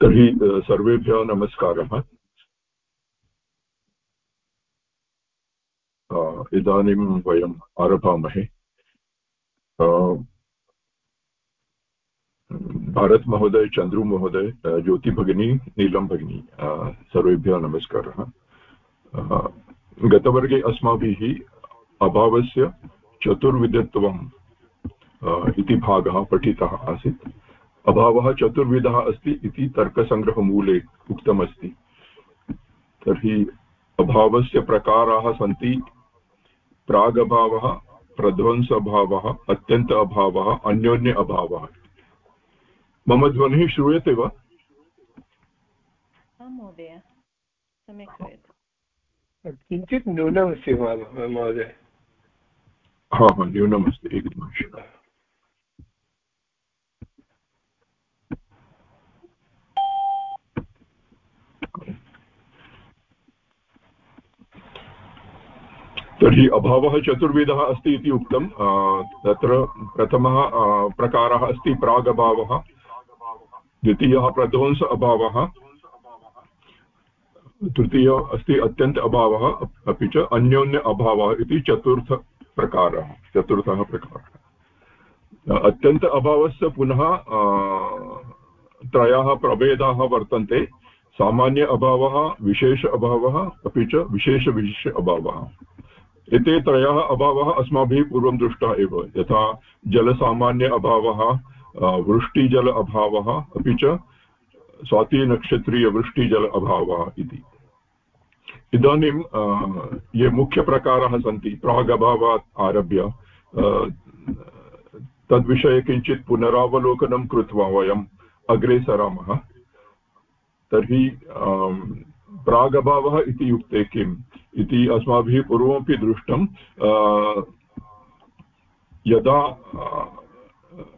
तर्हि सर्वेभ्यः नमस्कारः। इदानीं वयम् आरभामहे। भारतमहोदय, चन्द्रुमहोदय ज्योतिभगिनी नीलं भगिनी सर्वेभ्यः नमस्कारः। गतवर्गे अस्माभिः अभावस्य चतुर्विधत्वम् इति भागः पठितः आसीत्। अभावः चतुर्विधः अस्ति इति तर्कसङ्ग्रहमूले उक्तमस्ति। तर्हि अभावस्य प्रकाराः सन्ति। प्रागभावः प्रध्वंस अभावः अत्यन्त अभावः अन्योन्य अभावः। मम ध्वनिः श्रूयते वा? किञ्चित् न्यूनमस्ति महोदय। हा हा न्यूनमस्ति एकनिमिषम् तर्हि अभावः चतुर्विधः अस्ति इति उक्तं। तत्र प्रथमः प्रकारः अस्ति प्रागभावः, द्वितीयः प्रध्वंस अभावः, तृतीय अस्ति अत्यन्त अभावः, अपि च अन्योन्य अभावः इति चतुर्थप्रकारः चतुर्थः प्रकारः अत्यन्त अभावस्य पुनः त्रयः प्रभेदाः वर्तन्ते। सामान्य अभावः, विशेष अभावः, अपि च विशेषविशेष अभावः। एते त्रयः अभावः अस्माभिः पूर्वं दृष्टः एव। यथा जलसामान्य अभावः वृष्टिजल अभावः, अपि च स्वातिनक्षत्रीयवृष्टिजल अभावः इति। इदानीं ये मुख्यप्रकाराः सन्ति। प्रागभावात् आरभ्य तद्विषये किञ्चित् पुनरावलोकनं कृत्वा वयम् अग्रे सरामः। तर्हि प्रागभावः इति युक्ते किम्? इति अस्माभिः पूर्वमपि दृष्टं यदा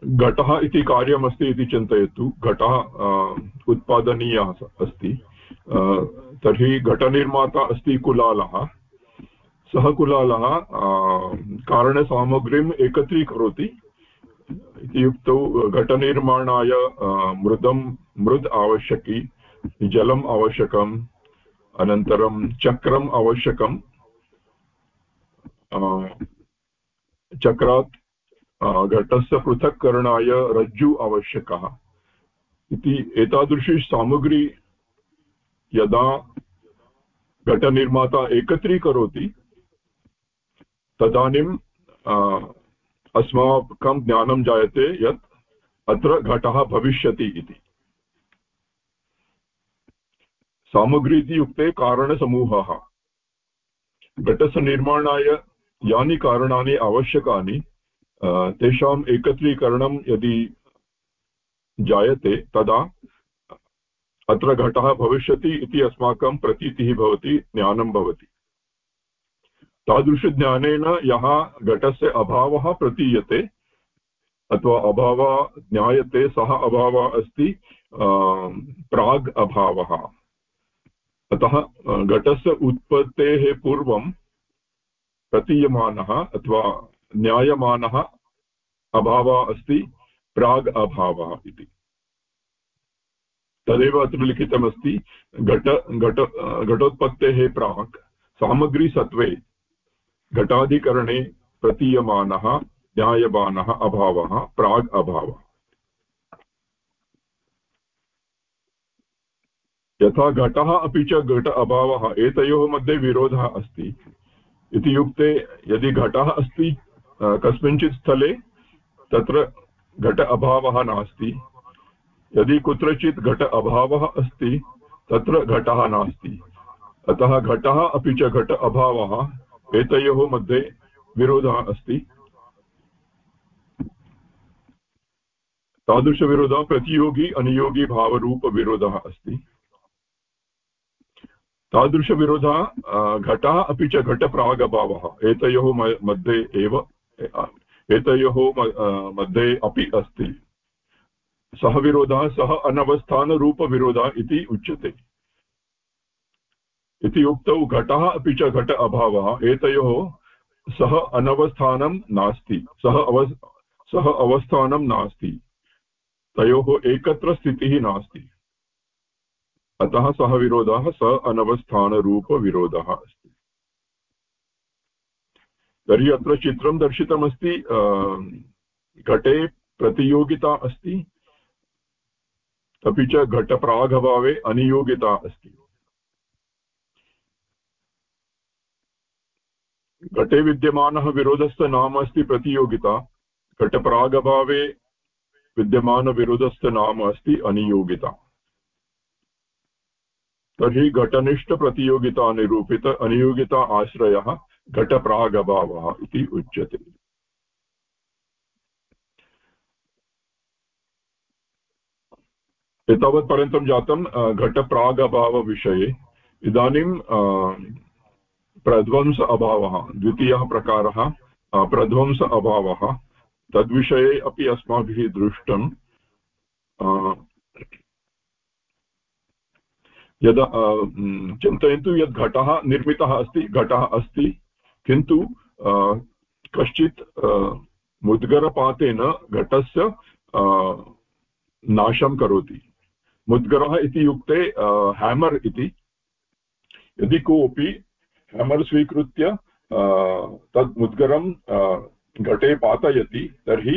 घटः इति कार्यमस्ति इति चिन्तयतु, घटः उत्पादनीयः अस्ति। तर्हि घटनिर्माता अस्ति कुलालः। सः कुलालः कारणसामग्रीम् एकत्रीकरोति। इत्युक्तौ घटनिर्माणाय मृदं, मृद् आवश्यकी, जलम् आवश्यकम्, अनन्तरं चक्रम् आवश्यकम् चक्रात् घटस्य पृथक्करणाय रज्जु आवश्यकः। इति एतादृशी सामग्री यदा घटनिर्माता एकत्रीकरोति, तदानीम् अस्माकं ज्ञानं जायते यत् अत्र घटः भविष्यति इति। सामग्री इति युक्ते कारणसमूहः। घटस्य निर्माणाय यानि कारणानि आवश्यकानि तेषाम् एकत्रीकरणं यदि जायते, तदा अत्र घटः भविष्यति इति अस्माकं प्रतीतिः भवति, ज्ञानं भवति। तादृशज्ञानेन यः घटस्य अभावः प्रतीयते, अथवा अभावः ज्ञायते, सः अभावः अस्ति प्राग् अभावः। अतः घटस्य उत्पत्तेः पूर्वं प्रतीयमानः अथवा ज्ञायमानः अभावः अस्ति, प्राग् अभावः इति। तदेव अत्र लिखितमस्ति घट घट, घटोत्पत्तेः प्राक्, सामग्रीसत्त्वे घटाधिकरणे प्रतीयमानः ज्ञायमानः अभावः, प्राग् अभावः। यथा घटः अपि च घट अभावः, एतयोः मध्ये विरोधः अस्ति। इति युक्ते यदि घटः अस्ति कस्मिंश्चित् स्थले तत्र घट अभावः नास्ति। यदि कुत्रचित् घट अभावः अस्ति, तत्र घटः नास्ति। अतः घटः अपि च घट अभावः एतयोः मध्ये विरोधः अस्ति। तादृशविरोधः प्रतियोगी अनुयोगी भावरूपविरोधः अस्ति। तादृशविरोधः घटः अपि च घटप्रागभावः एतयोः मध्ये एव, एतयोः मध्ये अपि अस्ति। सः विरोधः सः अनवस्थानरूपविरोधः इति उच्यते। इति उक्तौ घटः अपि च घट अभावः, एतयोः सः अनवस्थानं नास्ति सः अव सः अवस्थानं नास्ति, तयोः एकत्र स्थितिः नास्ति। अतः सः विरोधः, स अनवस्थानरूपविरोधः अस्ति। तर्हि अत्र चित्रं दर्शितमस्ति घटे प्रतियोगिता अस्ति। अपि च घटप्रागभावे अनियोगिता। अस्ति। घटे विद्यमानः विरोधस्थ नाम अस्ति प्रतियोगिता। घटप्रागभावे विद्यमानविरोधस्थ नाम अस्ति अनियोगिता। तर्हि घटनिष्ठप्रतियोगिता निरूपित अनियोगिता आश्रयः घटप्रागभावः इति उच्यते। एतावत्पर्यन्तं जातं घटप्रागभावविषये। इदानीं प्रध्वंस अभावः, द्वितीयः प्रकारः प्रध्वंस अभावः। तद्विषये अपि अस्माभिः दृष्टं यदा चिन्तयन्तु यत् घटः निर्मितः अस्ति, घटः अस्ति, किन्तु कश्चित् मुद्गरपातेन घटस्य नाशं करोति। मुद्गरः इति युक्ते हेमर् इति। यदि कोऽपि हेमर् स्वीकृत्य तद् मुद्गरं घटे पातयति, तर्हि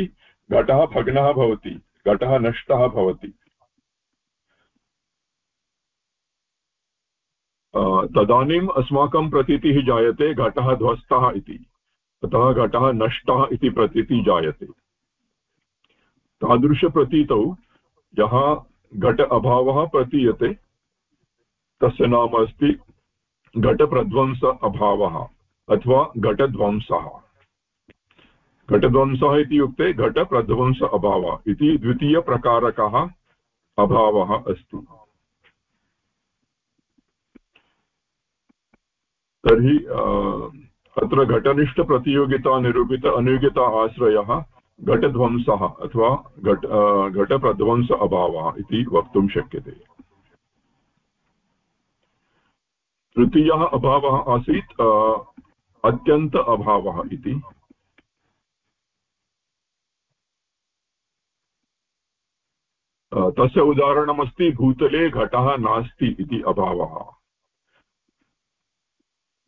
घटः भग्नः भवति, घटः नष्टः भवति। तदानीम् अस्माकं प्रतीतिः जायते, घटः ध्वस्तः इति। अतः घटः नष्टः इति प्रतीतिः जायते। तादृशप्रतीतौ यः घट अभावः प्रतीयते। तस्य नाम अस्ति घटप्रध्वंस अभावः अथवा घटध्वंसः। घटध्वंसः इत्युक्ते घटप्रध्वंस अभावः इति द्वितीयप्रकारकः अभावः अस्ति। तर्हि अत्र घटनिष्ठप्रतियोगिता, निरूपित, अनुयोगिता आश्रयः घटध्वंसः अथवा घट घटप्रध्वंस अभावः इति वक्तुं शक्यते। तृतीयः अभावः आसीत् अत्यन्त अभावः इति। तस्य उदाहरणमस्ति, भूतले घटः नास्ति इति अभावः।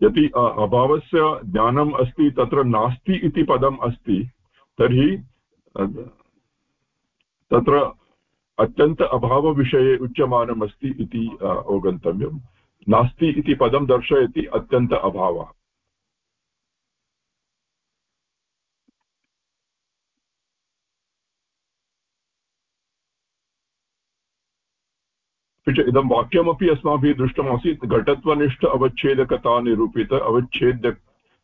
यदि अभावस्य ज्ञानम् अस्ति, तत्र नास्ति इति पदम् अस्ति तर्हि तत्र अत्यन्त अभावविषये उच्यमानमस्ति इति अवगन्तव्यं। नास्ति इति पदं दर्शयति अत्यन्त अभावः। अपि च इदं वाक्यमपि अस्माभिः दृष्टमासीत्, घटत्वनिष्ठ अवच्छेदकता निरूपित अवच्छेद्य,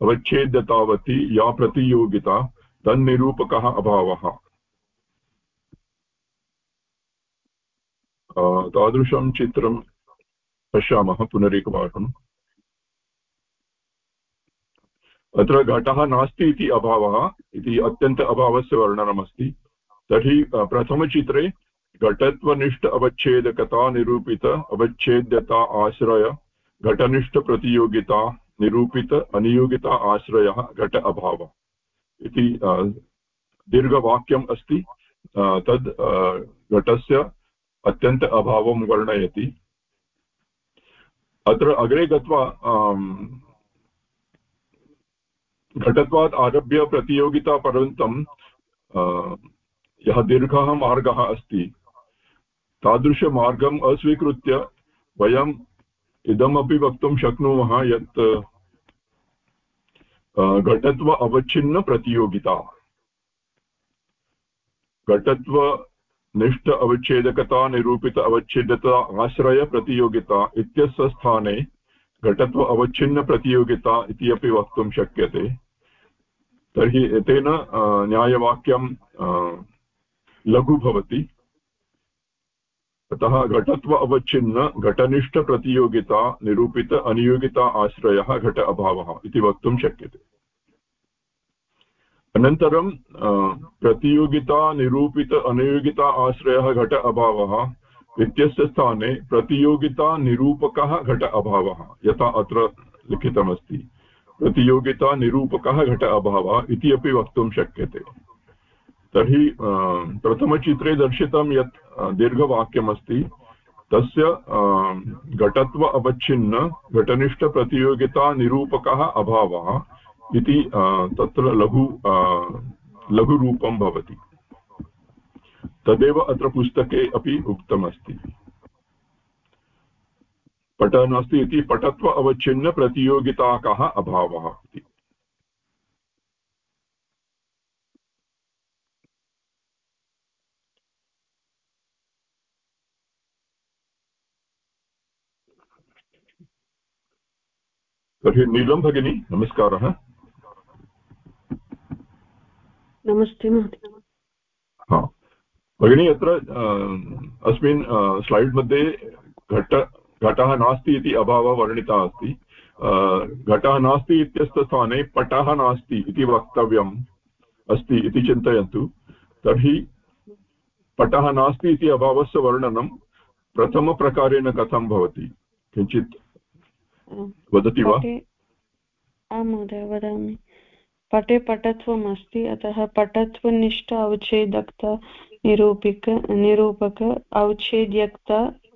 अवच्छेद्यतावती या प्रतियोगिता। तन्निरूपकः अभावः। तादृशं चित्रं पश्यामः पुनरेकवारम् अत्र घटः नास्ति इति अभावः, इति अत्यन्त अभावस्य वर्णनमस्ति। तर्हि प्रथमचित्रे घटत्वनिष्ठ अवच्छेदकता निरूपित अवच्छेद्यता आश्रय घटनिष्ठप्रतियोगिता निरूपित अनियोगिता आश्रयः, घट अभावः। इति दीर्घवाक्यम् अस्ति तद् घटस्य अत्यन्त अभावं वर्णयति। अत्र अग्रे गत्वा घटत्वात् आरभ्य प्रतियोगितापर्यन्तं यः दीर्घः मार्गः अस्ति, तादृशमार्गम् अस्वीकृत्य वयम् इदमपि वक्तुं शक्नुमः यत् घटत्व अवच्छिन्नप्रतियोगिता घटत्वनिष्ठ अवच्छेदकता, निरूपित अवच्छेदता आश्रयप्रतियोगिता इत्यस्य स्थाने घटत्व अवच्छिन्नप्रतियोगिता इति अपि वक्तुं शक्यते। तर्हि एतेन न्यायवाक्यं लघु भवति। अतः घटत्व अवच्छिन्न घटनिष्ठप्रतियोगिता निरूपित अनियोगिता आश्रयः घट अभावः इति वक्तुं शक्यते। अनन्तरं प्रतियोगिता, निरूपित अनियोगिता आश्रयः घट अभावः इत्यस्य स्थाने प्रतियोगिता निरूपकः घट अभावः यथा अत्र लिखितमस्ति। प्रतियोगितानिरूपकः घट अभावः इति अपि वक्तुं शक्यते। तर्हि प्रथमचित्रे दर्शितं यत् दीर्घवाक्यमस्ति, तस्य घटत्व अवच्छिन्न घटनिष्ठप्रतियोगितानिरूपकः अभावः इति तत्र लघु लघुरूपं भवति। तदेव अत्र पुस्तके अपि उक्तमस्ति। पट नास्ति इति पटत्व अवच्छिन्न प्रतियोगिताकः अभावः इति। तर्हि नीलं भगिनी नमस्कारः। नमस्ते महोदय। हा। भगिनी अत्र अस्मिन् स्लैड् मध्ये घट घटः नास्ति इति अभावः वर्णितः अस्ति। घटः नास्ति इत्यस्य स्थाने पटः नास्ति इति वक्तव्यम् अस्ति इति चिन्तयन्तु। तर्हि पटः नास्ति इति अभावस्य वर्णनं प्रथमप्रकारेण कथं भवति? किञ्चित् वदति वा? आं महोदय वदामि। पटे पटत्वम् अस्ति अतः पटत्वनिष्ठ अवच्छेदक्त निरूपिक निरूपक औच्छेद्यक्त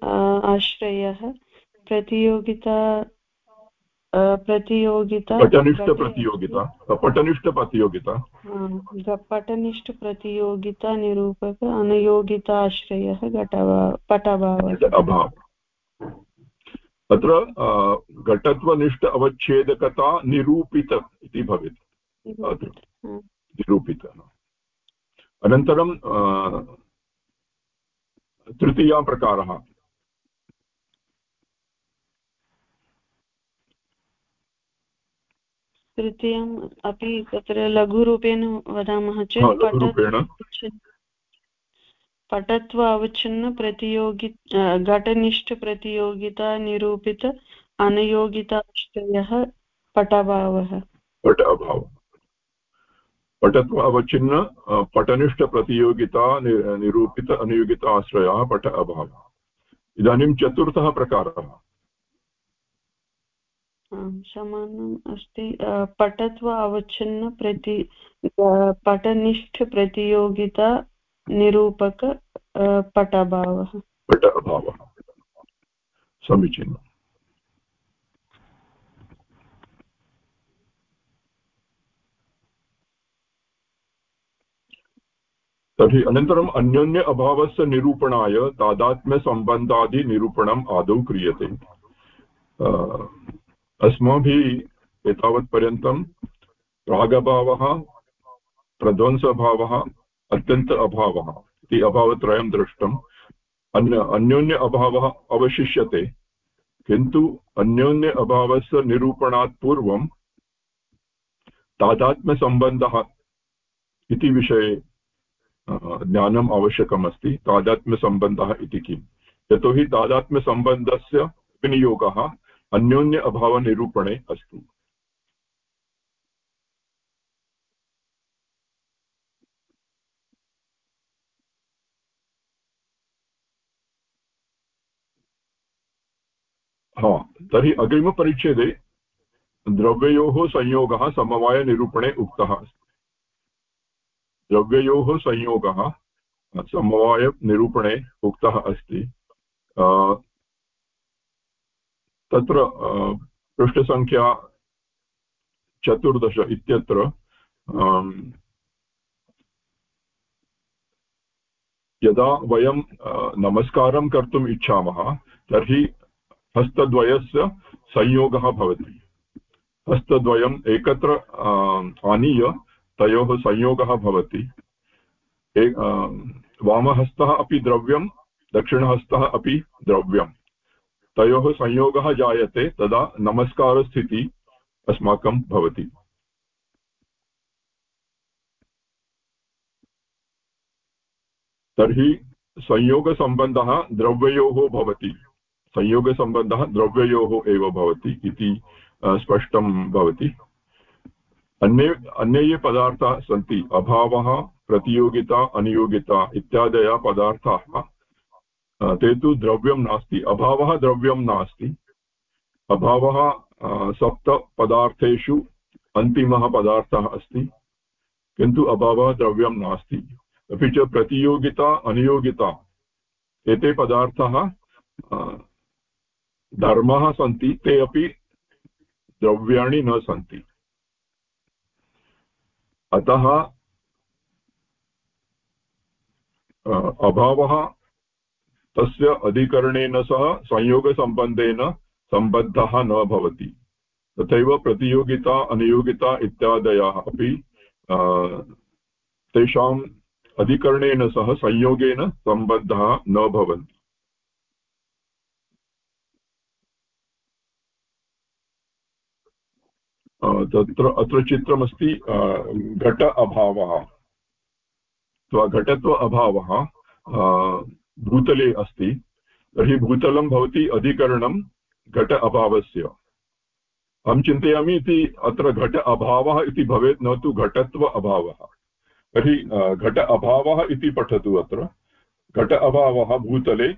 आश्रयः प्रतियोगिता प्रतियोगिता पटनिष्ठप्रतियोगिता पटनिष्ठप्रतियोगिता पटनिष्ठप्रतियोगिता निरूपक अनयोगिताश्रयः घटभाव पटभावः अभाव। तत्र घटत्वनिष्ठ अवच्छेदकता निरूपित इति भवेत्। निरूपित अनन्तरं तृतीया प्रकारः। तृतीयम् अपि तत्र लघुरूपेण वदामः चेत् पटत्व अवच्छिन्न प्रतियोगि घटनिष्ठप्रतियोगिता निरूपित अनयोगिताश्रयः पटाभावः। पट अभावः पटत्व अवच्छिन्न पटनिष्ठप्रतियोगिता निरूपित अनियोगिता आश्रयः पट अभावः इदानीं चतुर्थः प्रकारः। समानम् अस्ति। पटत्व अवच्छिन्न प्रति पटनिष्ठप्रतियोगिता निरूपक पटाभावः। पट अभावः समीचीनम्। तर्हि अनन्तरम् अन्योन्य अभावस्य निरूपणाय तादात्म्यसम्बन्धादिनिरूपणम् आदौ क्रियते। अस्माभिः एतावत्पर्यन्तं प्रागभावः प्रध्वंसभावः अत्यन्त अभावः। इति अभावत्रयं दृष्टम् अन्य अन्योन्य अभावः अवशिष्यते। किन्तु अन्योन्य अभावस्य निरूपणात् पूर्वं तादात्म्यसम्बन्धः इति विषये ज्ञानम् आवश्यकम् अस्ति तादात्म्यसम्बन्धः इति किम्? यतोहि तादात्म्यसम्बन्धस्य विनियोगः अन्योन्य अभावनिरूपणे अस्ति हा तर्हि अग्रिमपरिच्छेदे द्रव्ययोः संयोगः समवायनिरूपणे उक्तः। अस्ति द्रव्ययोः संयोगः समवायनिरूपणे उक्तः अस्ति। तत्र पृष्ठसङ्ख्या चतुर्दश इत्यत्र यदा वयं नमस्कारं कर्तुम् इच्छामः, तर्हि हस्तद्वयस्य संयोगः भवति। हस्तद्वयम् एकत्र आनीय तयोः संयोगः भवति। वामहस्तः अपि द्रव्यं दक्षिणहस्तः अपि द्रव्यं तयोः संयोगः जायते, तदा नमस्कारस्थितिः अस्माकं भवति। तर्हि संयोगसम्बन्धः द्रव्ययोः भवति। संयोगसम्बन्धः द्रव्ययोः एव भवति इति स्पष्टं भवति। अन्ये अन्ये पदार्थाः सन्ति, अभावः, प्रतियोगिता, अनियोगिता इत्यादयः पदार्थाः। ते तु द्रव्यं नास्ति, अभावः द्रव्यं नास्ति। अभावः सप्तपदार्थेषु अन्तिमः पदार्थः अस्ति, किन्तु अभावः द्रव्यं नास्ति। अपि च प्रतियोगिता, अनियोगिता, एते पदार्थाः धर्मः सन्ति, ते अपि द्रव्याणि न सन्ति। अतः अभावः तस्य अधिकरणेन सह संयोगसम्बन्धेन सम्बद्धः न भवति। तथैव प्रतियोगिता, अनियोगिता इत्यादयः अपि तेषाम् अधिकरणेन सह संयोगेन सम्बद्धः न भवन्ति। तत्र अत्र चित्रमस्ति घट अभावः। अथवा घटत्व अभावः भूतले अस्ति। तर्हि भूतलं भवति अधिकरणं घट अभावस्य। अहं चिन्तयामि इति अत्र घट अभावः इति भवेत्, न तु घटत्व अभावः। तर्हि घट अभावः इति पठतु अत्र। घट अभावः भूतले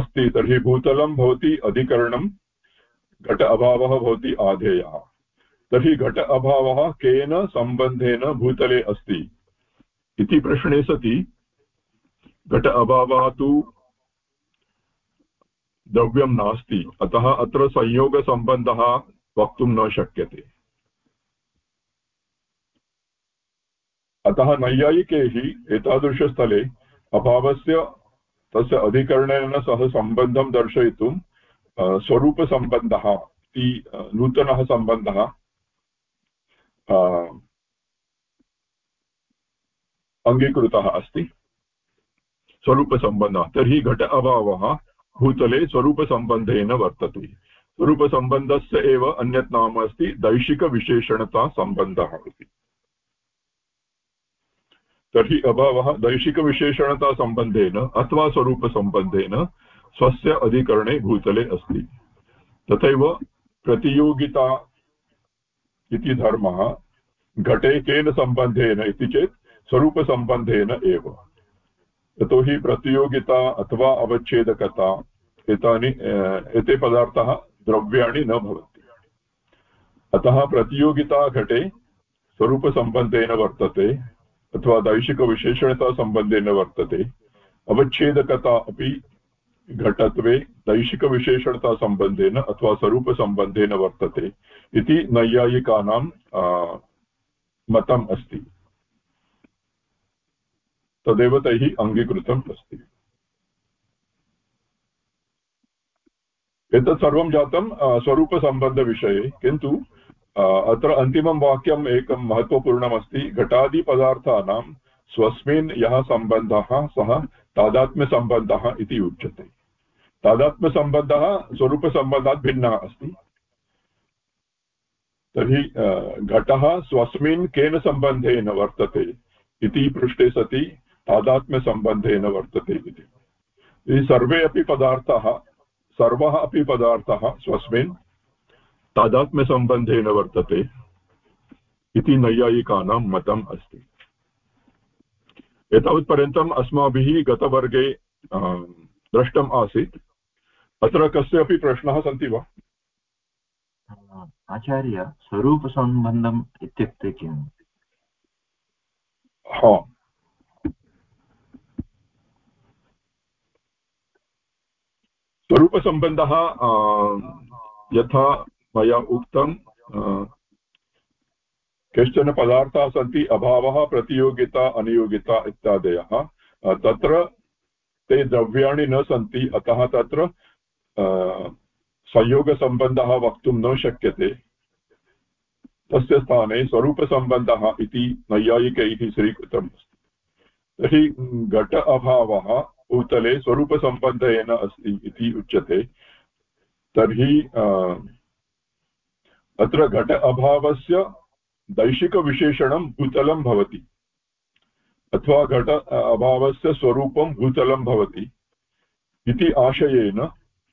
अस्ति। तर्हि भूतलं भवति अधिकरणं घट अभावः भवति आधेयः। तर्हि घट अभावः केन सम्बन्धेन भूतले अस्ति? इति प्रश्ने सति। घट अभावः तु द्रव्यं नास्ति। अतः अत्र संयोगसम्बन्धः वक्तुं न शक्यते। अतः नैयायिकैः एतादृशस्थले अभावस्य तस्य अधिकरणेन सह सम्बन्धं दर्शयितुं स्वरूपसम्बन्धः इति नूतनः सम्बन्धः अङ्गीकृतः अस्ति। स्वरूपसम्बन्धः, तर्हि घट अभावः भूतले स्वरूपसम्बन्धेन वर्तते। स्वरूपसम्बन्धस्य एव अन्यत् नाम अस्ति दैशिकविशेषणतासम्बन्धः इति। तर्हि अभावः दैशिकविशेषणतासम्बन्धेन अथवा स्वरूपसम्बन्धेन स्वस्य अधिकरणे भूतले अस्ति। तथैव प्रतियोगिता इति धर्मः घटे केन सम्बन्धेन इति चेत् स्वरूपसम्बन्धेन एव। यतोहि प्रतियोगिता अथवा अवच्छेदकता एतानि एते पदार्थाः द्रव्याणि न भवन्ति। अतः प्रतियोगिता घटे स्वरूपसम्बन्धेन वर्तते अथवा दैशिकविशेषणतासम्बन्धेन वर्तते। अवच्छेदकता अपि घटत्वे दैशिकविशेषणतासम्बन्धेन अथवा स्वरूपसम्बन्धेन वर्तते इति नैयायिकानां मतम् अस्ति। तदेव तैः अङ्गीकृतम् अस्ति। एतत् सर्वं जातं स्वरूपसम्बन्धविषये किन्तु अत्र अन्तिमं वाक्यम् एकं महत्त्वपूर्णमस्ति। घटादिपदार्थानां स्वस्मिन् यः सम्बन्धः सः तादात्म्यसम्बन्धः इति उच्यते। तादात्म्यसम्बन्धः स्वरूपसम्बन्धात् भिन्नः अस्ति। तर्हि घटः स्वस्मिन् केन सम्बन्धेन वर्तते इति पृष्टे सति, तादात्म्यसम्बन्धेन वर्तते इति। सर्वे अपि पदार्थाः, सर्वः अपि पदार्थः स्वस्मिन्, तादात्म्यसम्बन्धेन वर्तते इति नैयायिकानां मतम् अस्ति। एतावत्पर्यन्तम् अस्माभिः गतवर्गे दृष्टम् आसीत्। अत्र कस्यापि प्रश्नाः सन्ति वा? आचार्य स्वरूपसम्बन्धम् इत्युक्ते किम्? हा। स्वरूपसम्बन्धः यथा मया उक्तं केचन पदार्थाः सन्ति अभावः प्रतियोगिता अनियोगिता इत्यादयः। तत्र ते द्रव्याणि न सन्ति अतः तत्र संयोगसम्बन्धः वक्तुं न शक्यते तस्य स्थाने स्वरूपसम्बन्धः इति नैयायिकैः स्वीकृतम् अस्ति तर्हि घट अभावः भूतले स्वरूपसम्बन्धेन अस्ति इति उच्यते तर्हि अत्र घट अभावस्य दैशिकविशेषणं भूतलं भवति अथवा घट अभावस्य स्वरूपं भूतलं भवति इति आशयेन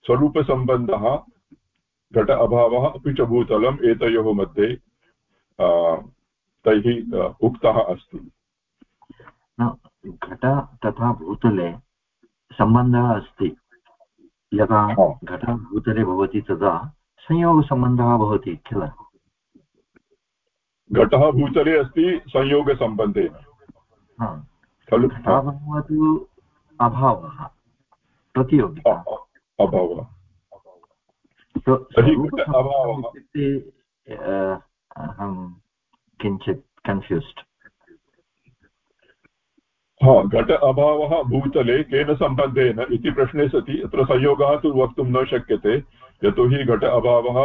स्वरूपसम्बन्धः घट अभावः अपि च भूतलम् एतयोः मध्ये तैः उक्तः अस्ति। घट तथा भूतले सम्बन्धः अस्ति। यदा घटः भूतले भवति तदा संयोगसम्बन्धः भवति किल? घटः भूतले अस्ति संयोगसम्बन्धेन। खलु घटाभावः तु अभावः प्रतियोगिता। अभावः इत्युक्ते अहं किञ्चित् कन्फ्यूस्ड् हा घट अभावः भूतले केन सम्बन्धेन इति प्रश्ने सति अत्र संयोगः तु वक्तुं न शक्यते यतोहि घट अभावः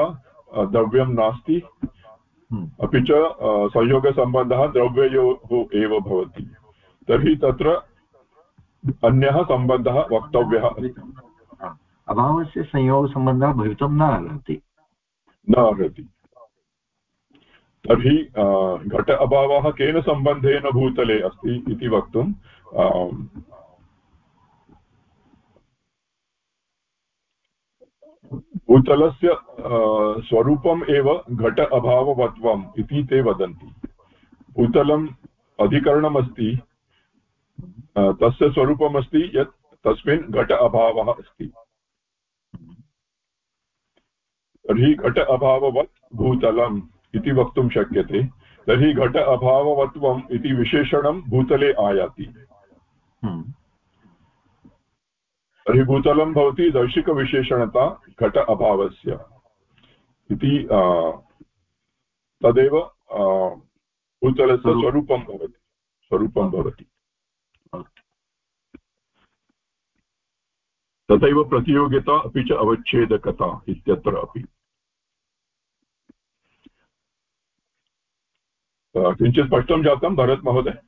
द्रव्यं नास्ति। अपि च संयोगसम्बन्धः द्रव्ययोः एव भवति तर्हि तत्र अन्यः सम्बन्धः वक्तव्यः अभावस्य संयोगसम्बन्धः भवितुं न अर्हति। न अर्हति। तर्हि घट अभावः केन सम्बन्धेन भूतले अस्ति इति वक्तुं भूतलस्य स्वरूपम् एव घट अभाववत्वम् इति ते वदन्ति। भूतलम् अधिकरणमस्ति तस्य स्वरूपमस्ति, यत् तस्मिन् घट अभावः अस्ति। तर्हि घट अभाववत् भूतलम् इति वक्तुं शक्यते। तर्हि घट अभाववत्वम् इति विशेषणं भूतले आयाति। हम्म। तर्हि भूतलं भवति दैशिकविशेषणता घट अभावस्य इति तदेव भूतलस्य स्वरूपं भवति। स्वरूपं भवति। तथैव प्रतियोगिता अपि च अवच्छेदकता इत्यत्र अपि। किञ्चित् स्पष्टं जातं भरत् महोदय।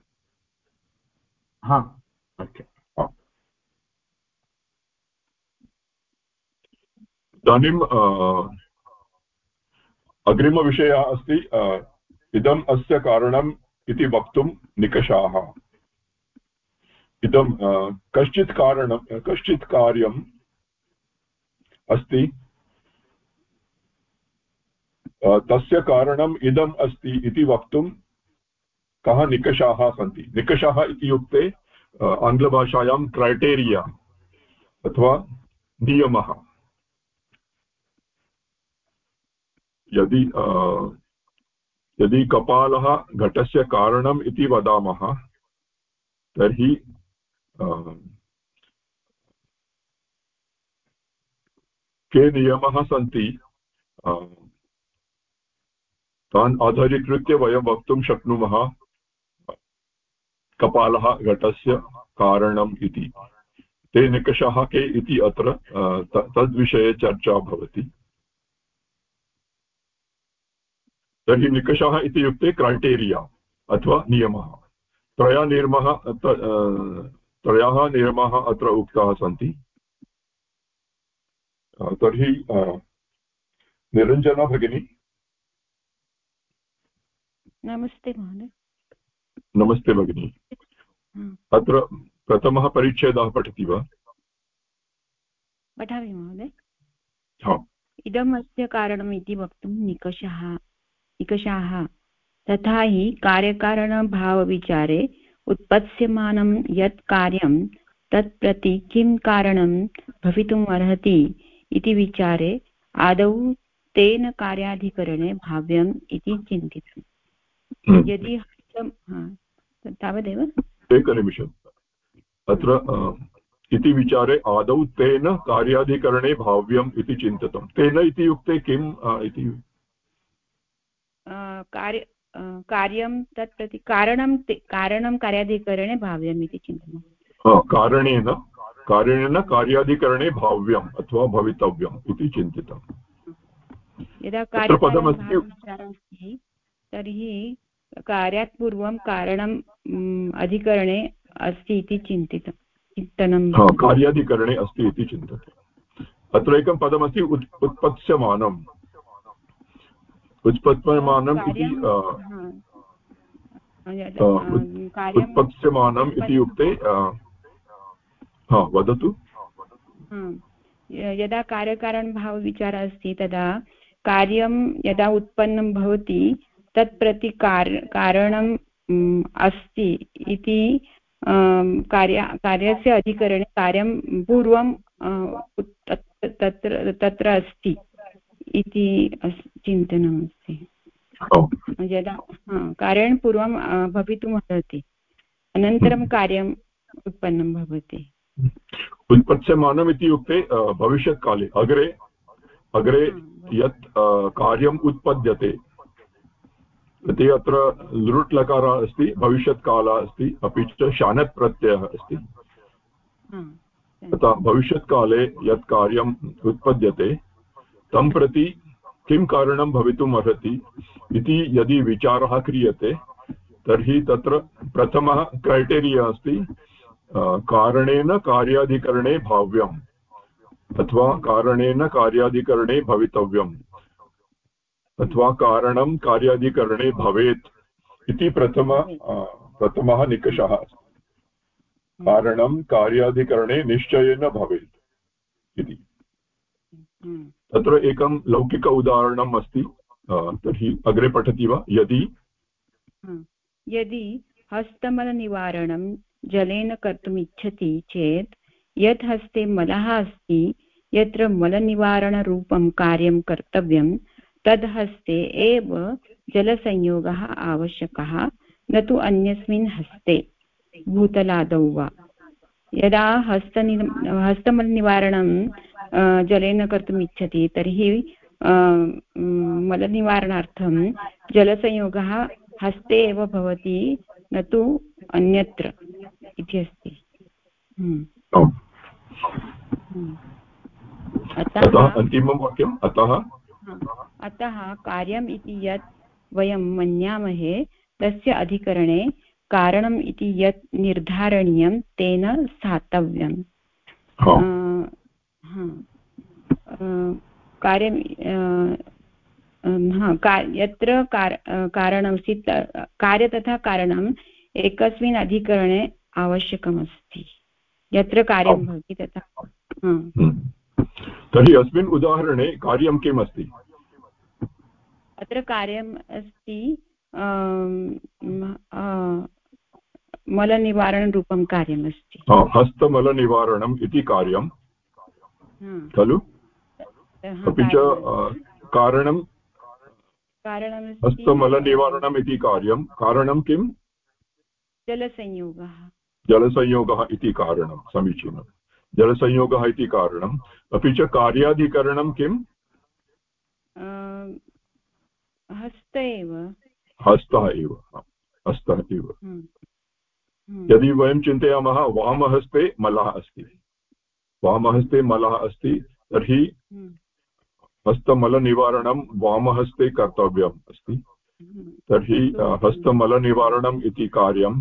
इदानीम् अग्रिमविषयः अस्ति इदम् अस्य कारणम् इति वक्तुं निकषाः। इदं कश्चित् कारणं कश्चित् कार्यम् अस्ति। तस्य कारणम् इदम् अस्ति इति वक्तुं कः निकषाः सन्ति? निकषाः इत्युक्ते आङ्ग्लभाषायां क्रैटेरिया अथवा नियमः। यदि यदि कपालः घटस्य कारणम् इति वदामः, तर्हि के नियमाः सन्ति? तान् आधारीकृत्य वयं वक्तुं शक्नुमः कपालः घटस्य कारणम् इति। ते निकषाः के इति अत्र तद्विषये चर्चा भवति। तर्हि निकषाः इत्युक्ते क्रैटेरिया अथवा नियमः। त्रयः नियमः त्रयः नियमाः अत्र उक्ताः सन्ति। तर्हि निरञ्जना भगिनी। नमस्ते महोदय। नमस्ते भगिनि। अत्र प्रथमः परिच्छेदः पठति वा? पठामि महोदय। इदम् अस्य कारणम् इति वक्तुं निकषाः निकषाः। तथा हि कार्यकारणभावविचारे उत्पत्स्यमानं यत् कार्यं तत् प्रति किं कारणं भवितुम् अर्हति इति विचारे आदौ तेन कार्याधिकरणे भाव्यम् इति चिन्तितम्। यदि तावदेव? एकनिमिषम् अत्र इति विचारे आदौ तेन कार्याधिकरणे भाव्यम् इति चिन्तितं तेन इत्युक्ते किम् इति? कार्य कार्यं तत् प्रति कारणं कारणं कार्याधिकरणे भाव्यम् इति चिन्तनं कारणेन कारणेन कार्याधिकरणे भाव्यम् अथवा भवितव्यम् इति चिन्तितम्। यदा कार्यपदमस्ति तर्हि कार्यात् पूर्वं कारणम् अधिकरणे अस्ति इति चिन्तितं चिन्तनं कार्याधिकरणे अस्ति इति चिन्तते। अत्र एकं पदमस्ति उत् उत्पत्स्यमानम्। उत्पत्स्यमानम् इति उत्पत्स्यमानम् इत्युक्ते हा वदतु। यदा कार्यकारणभावविचारः अस्ति तदा कार्यं यदा उत्पन्नं भवति तत् प्रति कार् कारणम् अस्ति इति कार्य कार्यस्य अधिकरणे कार्यं पूर्वं तत्र तत्र अस्ति इति चिन्तनमस्ति। यदा कार्यं पूर्वं भवितुम् अर्हति अनन्तरं कार्यम् उत्पन्नं भवति। उत्पत्स्यमानम् इत्युक्ते भविष्यत्काले अग्रे अग्रे यत् कार्यम् उत्पद्यते इति अत्र लृट् लकारः अस्ति भविष्यत्कालः अस्ति अपि च शानत् प्रत्ययः अस्ति। हा, अतः भविष्यत्काले यत् कार्यम् उत्पद्यते तं प्रति किं कारणं भवितुम् अर्हति इति यदि विचारः क्रियते तर्हि तत्र प्रथमः क्रैटेरिया अस्ति कारणेन कार्याधिकरणे भाव्यम् अथवा कारणेन कार्याधिकरणे भवितव्यम्। अथवा कारणं कार्याधिकरणे भवेत् इति प्रथम प्रथमः निकषः अस्ति। कारणं कार्याधिकरणे निश्चयेन भवेत् इति। हम्म, तत्र एकं लौकिक उदाहरणम् अस्ति तर्हि अग्रे पठति वा? यदि हा। यदि हस्तमलनिवारणं जलेन कर्तुम् इच्छति चेत् यत् हस्ते मलः अस्ति यत्र मलनिवारणरूपं कार्यं कर्तव्यं तद् हस्ते एव जलसंयोगः आवश्यकः न तु अन्यस्मिन् हस्ते। भूतलादौ वा। यदा हस्तनि हस्तमलनिवारणं जलेन कर्तुम् इच्छति तर्हि मलनिवारणार्थं जलसंयोगः हस्ते एव भवति न तु अन्यत्र इति अस्ति। हम्म। हम्म। अतः अतः अन्तिमं वाक्यम् अतः अतः कार्यम् इति यत् वयं मन्यामहे तस्य अधिकरणे कारणम् इति यत् निर्धारणीयं तेन स्थातव्यम्। कार्यं हा, यत्र कार- कारणमस्ति कार्य तथा कारणम् एकस्मिन् अधिकरणे आवश्यकमस्ति। यत्र कार्यं भवति तथा। हम्म। तर्हि अस्मिन् उदाहरणे कार्यं किम् अस्ति अत्र कार्यम् अस्ति अ, मलनिवारणरूपं कार्यमस्ति हस्तमलनिवारणम् इति कार्यं खलु? अपि च कारणं? हस्तमलनिवारणम् इति कार्यं कारणं किं जलसंयोगः। जलसंयोगः इति कारणं समीचीनं। जलसंयोगः इति कारणम्। अपि च कार्याधिकरणं किम्? अम्, हस्त एव। हस्तः एव हा, हस्तः एव। हम्म, हम्म, यदि वयं चिन्तयामः वामहस्ते मलः अस्ति। वामहस्ते मलः अस्ति तर्हि हम्म, हस्तमलनिवारणं वामहस्ते कर्तव्यम् अस्ति। तर्हि हस्तमलनिवारणम् इति कार्यं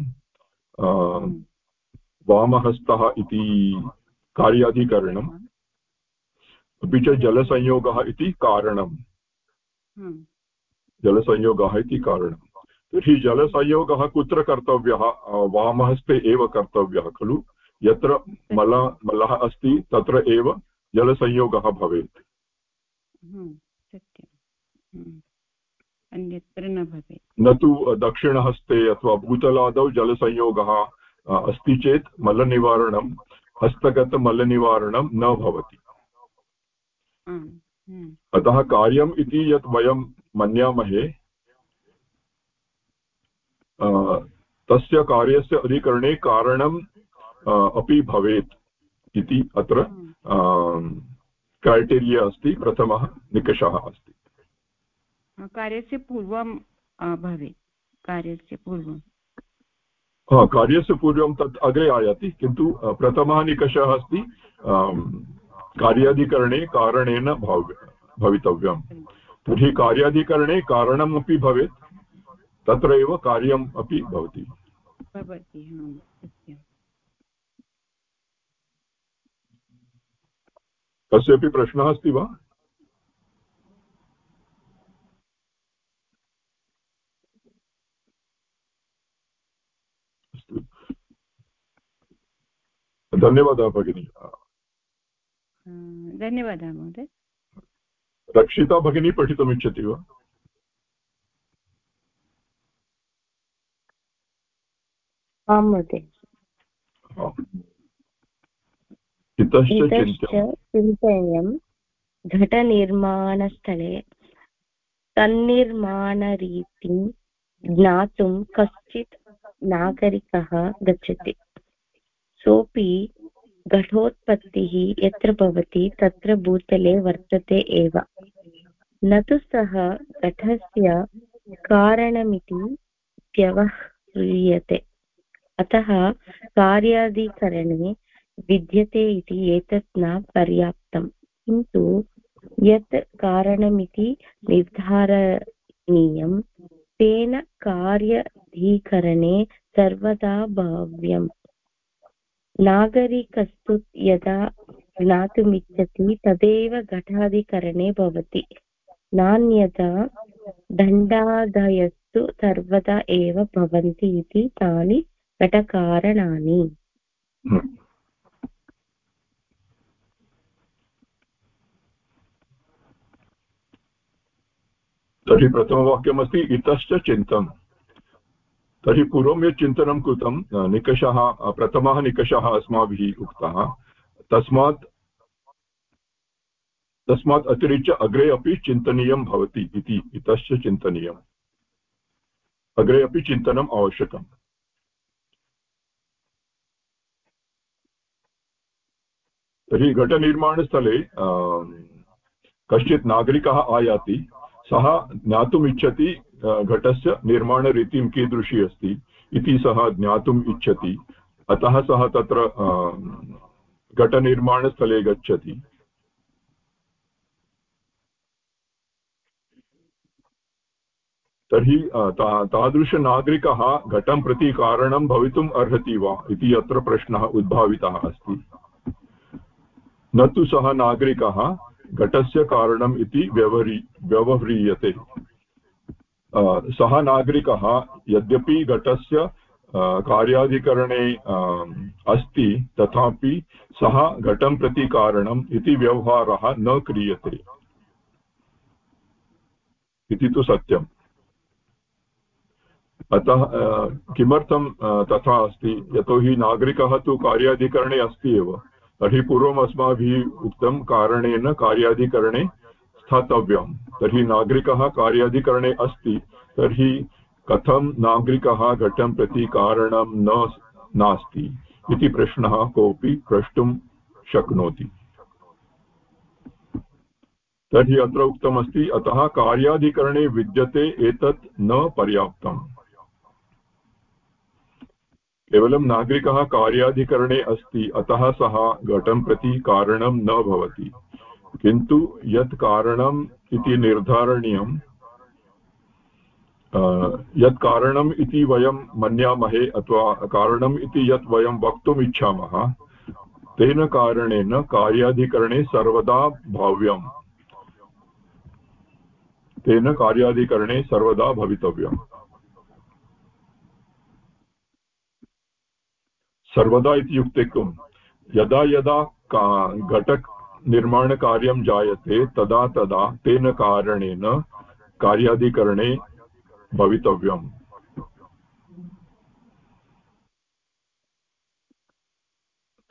वामहस्तः इति कार्याधिकरणम् अपि च जलसंयोगः इति कारणं हम्म, जलसंयोगः इति कारणं तर्हि जलसंयोगः कुत्र कर्तव्यः? वामहस्ते एव कर्तव्यः खलु? यत्र मल मलः अस्ति तत्र एव जलसंयोगः भवेत्। हम्म, हम्म, अन्यत्र न भवेत्। न तु दक्षिणहस्ते अथवा भूतलादौ जलसंयोगः अस्ति चेत् मलनिवारणं हस्तगतमलनिवारणं न भवति। हम्म, अतः कार्यम् इति यत् वयं मन्यामहे। तस्य कार्यस्य अधिकरणे कारणं अ, अपि भवेत् इति अत्र क्रैटेरिया अस्ति प्रथमः निकषः अस्ति। कार्यस्य पूर्वं भवेत् कार्यस्य पूर्वं। हा कार्यस्य पूर्वं तत् अग्रे आयाति किन्तु प्रथमः निकषः अस्ति कार्याधिकरणे कारणेन भव्य भवितव्यं तर्हि कार्याधिकरणे कारणमपि भवेत् तत्र एव कार्यम् अपि भवति। कस्यापि प्रश्नः अस्ति वा? धन्यवादः भगिनी। अ, धन्यवादः महोदय। रक्षिता भगिनी पठितुमिच्छति वा? आं महोदय। चिन्तनीयं। घटनिर्माणस्थले तन्निर्माणरीतिं ज्ञातुं कश्चित् नागरिकः गच्छति। सोऽपि घटोत्पत्तिः यत्र भवति, तत्र भूतले वर्तते एव। न तु सः घटस्य कारणमिति व्यवह्रियते। अतः कार्यादिकरणे विद्यते इति एतत् न पर्याप्तम्। किन्तु यत् कारणमिति निर्धारणीयं, तेन कार्याधिकरणे सर्वदा भाव्यम्। नागरिकस्तु यदा ज्ञातुमिच्छति तदेव घटाधिकरणे भवति। नान्यथा दण्डादयस्तु सर्वदा एव भवन्ति इति तानि घटकारणानि। तर्हि प्रथमवाक्यमस्ति, इतश्च चिन्तम्। तर्हि पूर्वं यत् चिन्तनं कृतं निकषः प्रथमः निकषः अस्माभिः उक्तः। तस्मात् तस्मात् अतिरिच्य अग्रे अपि चिन्तनीयं भवति इति, इतश्च चिन्तनीयम्। अग्रे अपि चिन्तनम् आवश्यकम्। तर्हि घटनिर्माणस्थले कश्चित् नागरिकः आयाति, सः ज्ञातुम् इच्छति घटस्य निर्माणरीतिं कीदृशी अस्ति इति सः ज्ञातुम् इच्छति। अतः सः तत्र घटनिर्माणस्थले गच्छति। तर्हि तादृशनागरिकः घटं प्रति कारणं भवितुम् अर्हति वा इति अत्र प्रश्नः उद्भावितः अस्ति। न तु सः नागरिकः घटस्य कारणम् इति व्यवह्री व्यवह्रियते। सः नागरिकः यद्यपि घटस्य कार्याधिकरणे अस्ति, तथापि सः घटं प्रति कारणम् इति व्यवहारः न क्रियते। इति तु सत्यम्। अतः किमर्थं तथा अस्ति? यतोहि नागरिकः तु कार्याधिकरणे अस्ति एव। तर्हि पूर्वम् अस्माभिः उक्तं कारणेन कार्याधिकरणे स्थातव्यं। तर्हि नागरिकः कार्याधिकरणे अस्ति। तर्हि कथं नागरिकः घटं प्रति कारणं न नास्ति इति प्रश्नः कोऽपि प्रष्टुं शक्नोति। तर्हि अत्र उक्तमस्ति, अतः कार्याधिकरणे विद्यते एतत् न पर्याप्तम्। केवलं नागरिकः कार्याधिकरणे अस्ति, अतः सः घटं प्रति कारणं न भवति। किन्तु यत् कारणम् इति निर्धारणीयं यत् कारणम् इति वयं मन्यामहे अथवा कारणम् इति यत् वयं वक्तुम् इच्छामः, तेन कारणेन कार्याधिकरणे सर्वदा भाव्यम्। तेन कार्याधिकरणे सर्वदा भवितव्यम्। सर्वदा इत्युक्ते किं यदा यदा घटनिर्माणकार्यं जायते तदा तदा तेन कारणेन कार्याधिकरणे भवितव्यम्।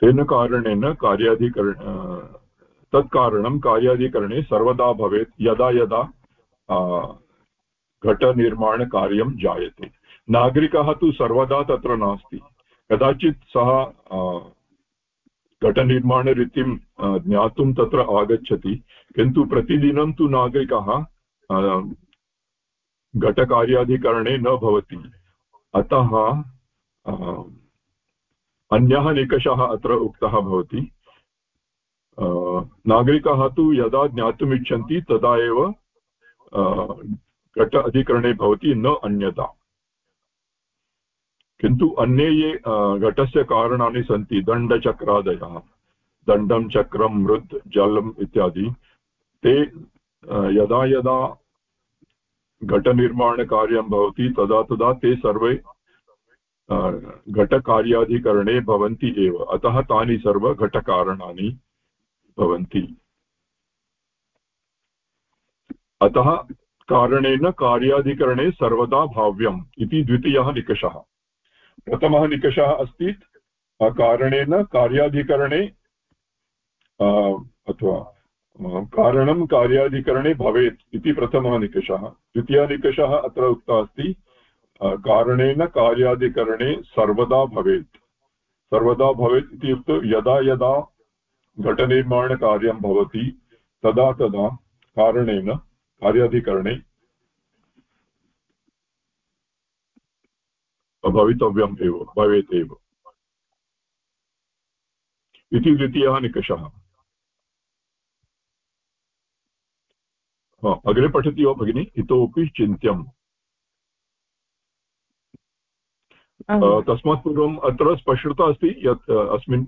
तेन कारणेन कार्याधिकरण तत्कारणं कार्याधिकरणे सर्वदा भवेत्, यदा यदा घटनिर्माणकार्यं जायते। नागरिकः तु सर्वदा तत्र नास्ति। कदाचित् सः घटनिर्माणरीतिं ज्ञातुं तत्र आगच्छति, किन्तु प्रतिदिनं तु नागरिकः घटकार्याधिकरणे न भवति। अतः अन्यः निकषः अत्र उक्तः भवति। नागरिकाः तु यदा ज्ञातुमिच्छन्ति, तदा एव घट अधिकरणे भवति, न अन्यथा। किन्तु अन्ये ये घटस्य कारणानि सन्ति, दण्डचक्रादयः, दण्डं चक्रं मृद् जलम् इत्यादि, ते यदा यदा घटनिर्माणकार्यं भवति, तदा तदा ते सर्वे घटकार्याधिकरणे भवन्ति एव। अतः तानि सर्व भवन्ति। अतः कारणेन कार्याधिकरणे सर्वदा भाव्यम् इति द्वितीयः निकषः। प्रथमः निकषः अस्ति कारणेन कार्याधिकरणे अथवा कारणं कार्याधिकरणे भवेत् इति प्रथमः निकषः द्वितीयः निकषः अत्र उक्तः अस्ति। कारणेन कार्यादिकरणे सर्वदा भवेत्। सर्वदा भवेत् इत्युक्तौ यदा यदा घटनिर्माणकार्यं भवति, तदा तदा कारणेन कार्याधिकरणे भवितव्यम् एव भवेत् एव इति द्वितीयः निकषः अग्रे पठति वा भगिनि इतोपि चिन्त्यम्। तस्मात् पूर्वम् अत्र स्पष्टता अस्ति यत् अस्मिन्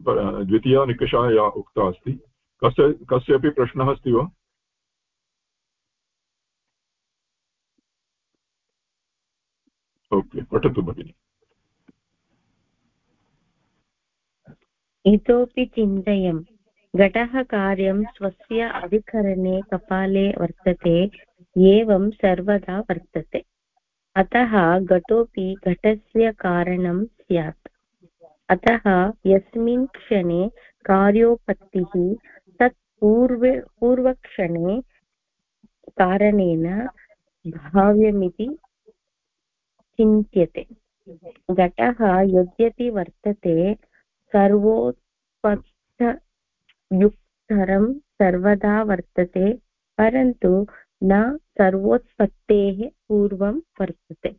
द्वितीया निकषः या उक्ता अस्ति। कस्य कस्यापि प्रश्नः अस्ति वा ओके पठतु भगिनि। इतोपि चिन्तयम् घटः कार्यं स्वस्य अधिकरणे कपाले वर्तते, एवं सर्वदा वर्तते। अतः घटोऽपि घटस्य कारणं स्यात्। अतः यस्मिन् क्षणे कार्योपत्तिः तत् पूर्वे, पूर्वक्षणे कारणेन भाव्यमिति चिन्त्यते। घटः यद्यपि वर्तते सर्वोत्पत्तयुक्तरं सर्वदा वर्तते परन्तु न सर्वोत्पत्तेः पूर्वं वर्तते।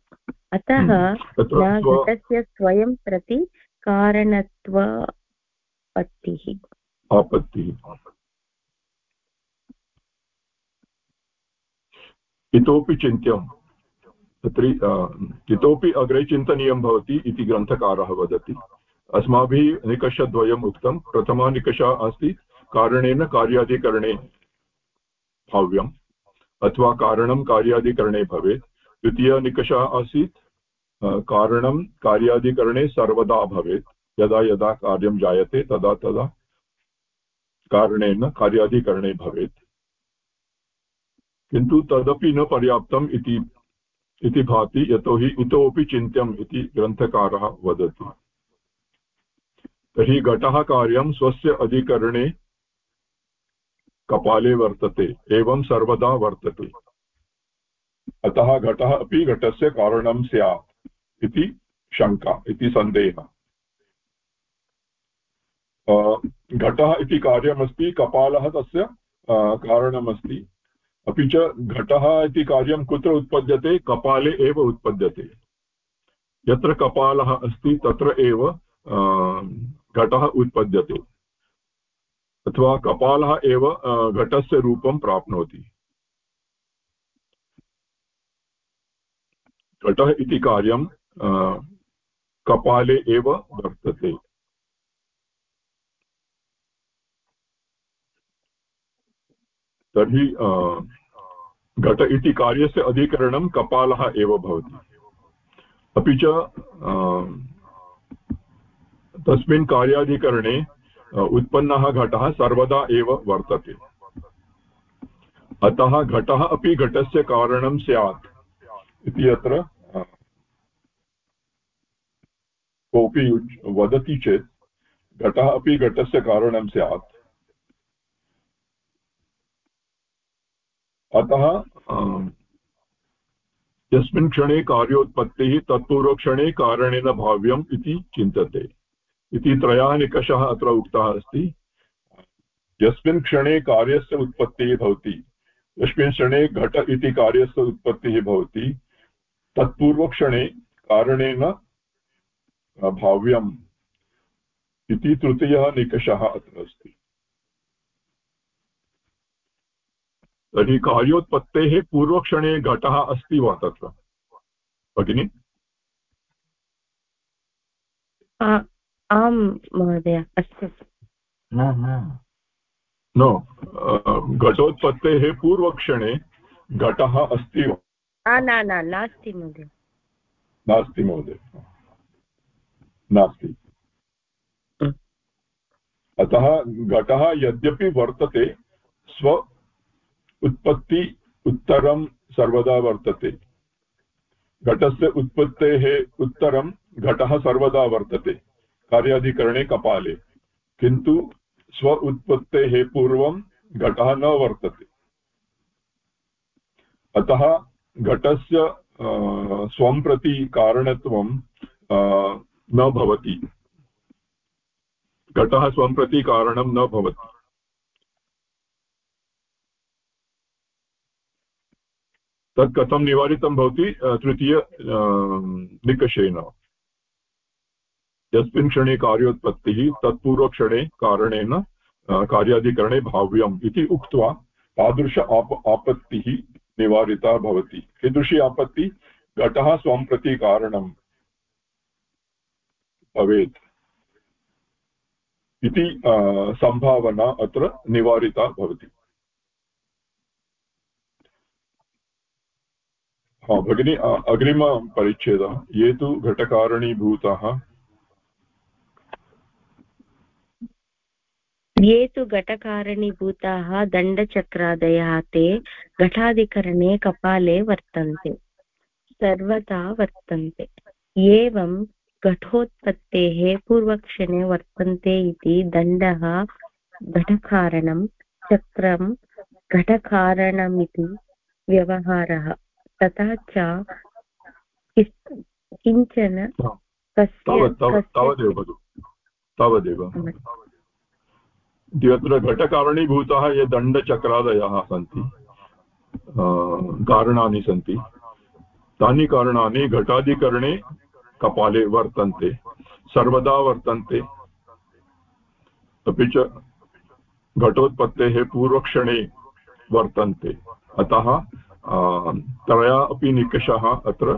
अतः हम्म। न घटस्य स्वयं प्रति कारणत्वपत्तिः। आपत्तिः। इतोपि चिन्त्यम्। तत्र इतोपि अग्रे चिन्तनीयं भवति इति ग्रन्थकारः वदति। अस्माभिः निकषद्वयम् उक्तं। प्रथमः निकषः अस्ति कारणेन कार्याधिकरणे भाव्यम्, अथवा कारणं कार्याधिकरणे भवेत्। द्वितीयः निकषः आसीत् कारणं कार्याधिकरणे सर्वदा भवेत्। यदा यदा कार्यं जायते तदा तदा कारणेन कार्याधिकरणे भवेत्। किन्तु तदपि न पर्याप्तम् इति इति भाति यतोहि इतोपि चिन्त्यम् इति ग्रन्थकारः वदति। तर्हि घटः कार्यं स्वस्य अधिकरणे कपाले वर्तते, एवं सर्वदा वर्तते। अतः घटः अपि घटस्य कारणं स्यात् इति शङ्का, इति सन्देहः। घटः इति कार्यमस्ति, कपालः तस्य कारणमस्ति। अपि च घटः इति कार्यं कुत्र उत्पद्यते? कपाले एव उत्पद्यते। यत्र कपालः अस्ति, तत्र एव घटः उत्पद्यते। अथवा कपालः एव घटस्य रूपं प्राप्नोति। घटः इति कार्यं कपाले एव वर्तते। तर्हि घट इति कार्यस्य अधिकरणं कपालः एव भवति। अपि च तस्मिन् कार्याधिकरणे उत्पन्नः घटः सर्वदा एव वर्तते। अतः घटः अपि घटस्य कारणं स्यात् इति अत्र कोऽपि वदति चेत्, घटः अपि घटस्य कारणं स्यात्। अतः यस्मिन् क्षणे कार्योत्पत्तिः तत्पूर्वक्षणे कारणेन भाव्यम् इति चिन्त्यते। इति त्रयः निकषः अत्र उक्तः अस्ति। यस्मिन् क्षणे कार्यस्य उत्पत्तिः भवति। यस्मिन् क्षणे घट इति कार्यस्य उत्पत्तिः भवति। तत्पूर्वक्षणे कारणेन भाव्यम् इति तृतीयः निकषः अत्र अस्ति। तर्हि कार्योत्पत्तेः पूर्वक्षणे घटः अस्ति वा तत्र? भगिनि? आं महोदय अस्तु। न घटोत्पत्तेः पूर्वक्षणे घटः अस्ति वा? न न नास्ति महोदय। नास्ति महोदय। नास्ति। अतः घटः यद्यपि वर्तते स्व उत्पत्ति उत्तरं सर्वदा वर्तते। घटस्य उत्पत्तेः उत्तरं घटः सर्वदा वर्तते। कार्याधिकरणे कपाले। किन्तु स्व उत्पत्तेः पूर्वं घटः न वर्तते। अतः घटस्य स्वं प्रति कारणत्वं न भवति। घटः स्वं प्रति कारणं न भवति। तत् कथं निवारितं भवति तृतीय निकषेण। यस्मिन् क्षणे कार्योत्पत्तिः तत्पूर्वक्षणे कारणेन कार्याधिकरणे भाव्यम् इति उक्त्वा तादृश आप, आपत्तिः निवारिता भवति। कीदृशी आपत्ति? घटः स्वं प्रति कारणं भवेत्। इति सम्भावना अत्र निवारिता भवति। हा, भगिनी अग्रिमपरिच्छेदः ये तु घटकारणीभूताः। ये तु घटकारणीभूताः दण्डचक्रादयः ते घटाधिकरणे कपाले वर्तन्ते। सर्वदा वर्तन्ते। एवं घटोत्पत्तेः पूर्वक्षणे वर्तन्ते इति दण्डः घटकारणं, चक्रं घटकारणमिति व्यवहारः। तथा च किंचन तावदेव तावदेव। अत्र घटकारणीभूताः ये दण्डचक्रादयः सन्ति कारणानि सन्ति तानि कारणानि घटादिकरणे कपाले वर्तन्ते सर्वदा वर्तन्ते। अपि च घटोत्पत्तेः पूर्वक्षणे वर्तन्ते। अतः त्रया अपि निकषाः अत्र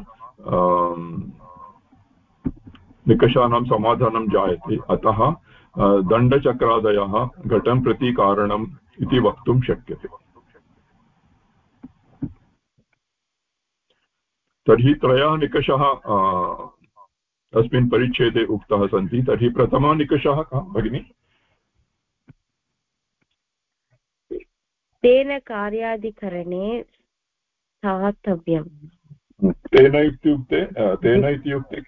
निकषानां समाधानं जायते। अतः दण्डचक्रादयः घटं प्रति कारणम् इति वक्तुं शक्यते। तर्हि त्रयः निकषाः अस्मिन् परिच्छेदे उक्ताः सन्ति। तर्हि प्रथमः निकषः कः, भगिनि? तेन कार्याधिकरणे स्थातव्यम् तेन इत्युक्ते तेन इत्युक्ते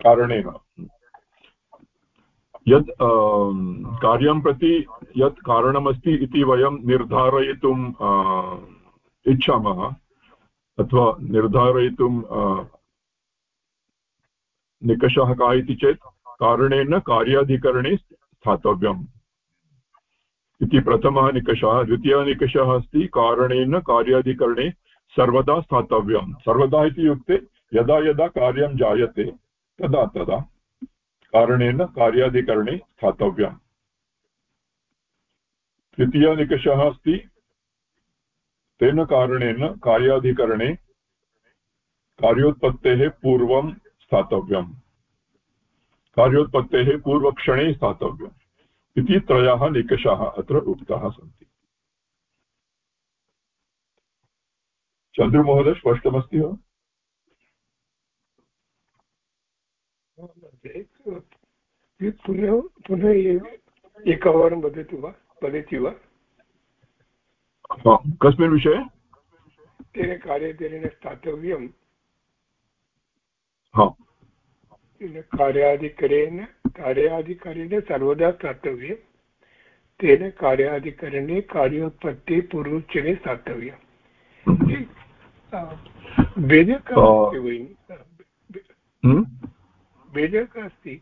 कारणेन यत् कार्यं प्रति यत् कारणमस्ति इति वयं निर्धारयितुम् इच्छामः अथवा निर्धारयितुं निकषः कः इति चेत् कारणेन कार्याधिकरणे स्थातव्यम् इति प्रथमः निकषः द्वितीयः निकषः अस्ति। कारणेन कार्याधिकरणे सर्वदा स्थातव्यं। सर्वदा इति युक्ते यदा यदा कार्यं जायते, तदा तदा कारणेन कार्याधिकरणे स्थातव्यम्। तृतीयः निकषः अस्ति। तेन कारणेन कार्याधिकरणे कार्योत्पत्तेः पूर्वं स्थातव्यम्। कार्योत्पत्तेः पूर्वक्षणे स्थातव्यम्। इति त्रयः निकषाः अत्र उक्ताः सन्ति। चन्द्रमहोदय स्पष्टमस्ति वा पुनः पुनः एकवारं वदतु वा वदति वा कस्मिन् विषये? तेन कार्यतेन स्थातव्यं कार्याधिकरेण कार्याधिकरेण सर्वदा स्थातव्यं तेन कार्याधिकरणे कार्योत्पत्ति पूर्वक्षणे स्थातव्यम् भेदकः हम्म? भेदकः अस्ति।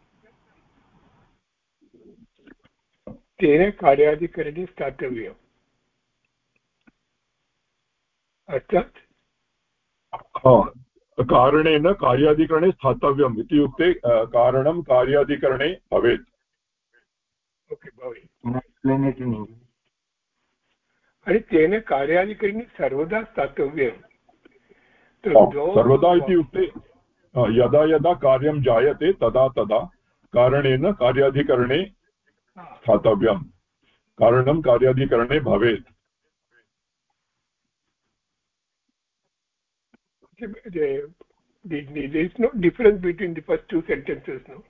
तेन कार्याधिकरणे स्थातव्यम् अर्थात् कारणेन कार्याधिकरणे स्थातव्यम् इत्युक्ते कारणं कार्याधिकरणे भवेत्। अरे तेन कार्याधिकरणे सर्वदा स्थातव्यं। सर्वदा इत्युक्ते यदा यदा कार्यं जायते तदा तदा कारणेन कार्याधिकरणे स्थातव्यं कारणं कार्याधिकरणे भवेत्। There is no difference between the first two sentences no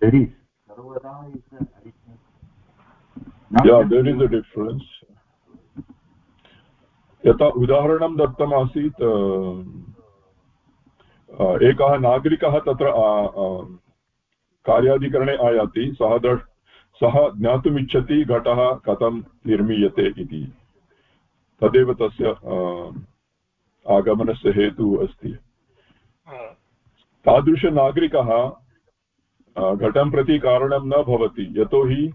there is sarvada is the yeah there is a difference यथा उदाहरणं दत्तमासीत् एकः नागरिकः तत्र कार्याधिकरणे आयाति सः द्र सः ज्ञातुमिच्छति घटः कथं निर्मीयते इति तदेव तस्य आगमनस्य हेतुः अस्ति। तादृशनागरिकः घटं प्रति कारणं न भवति यतोहि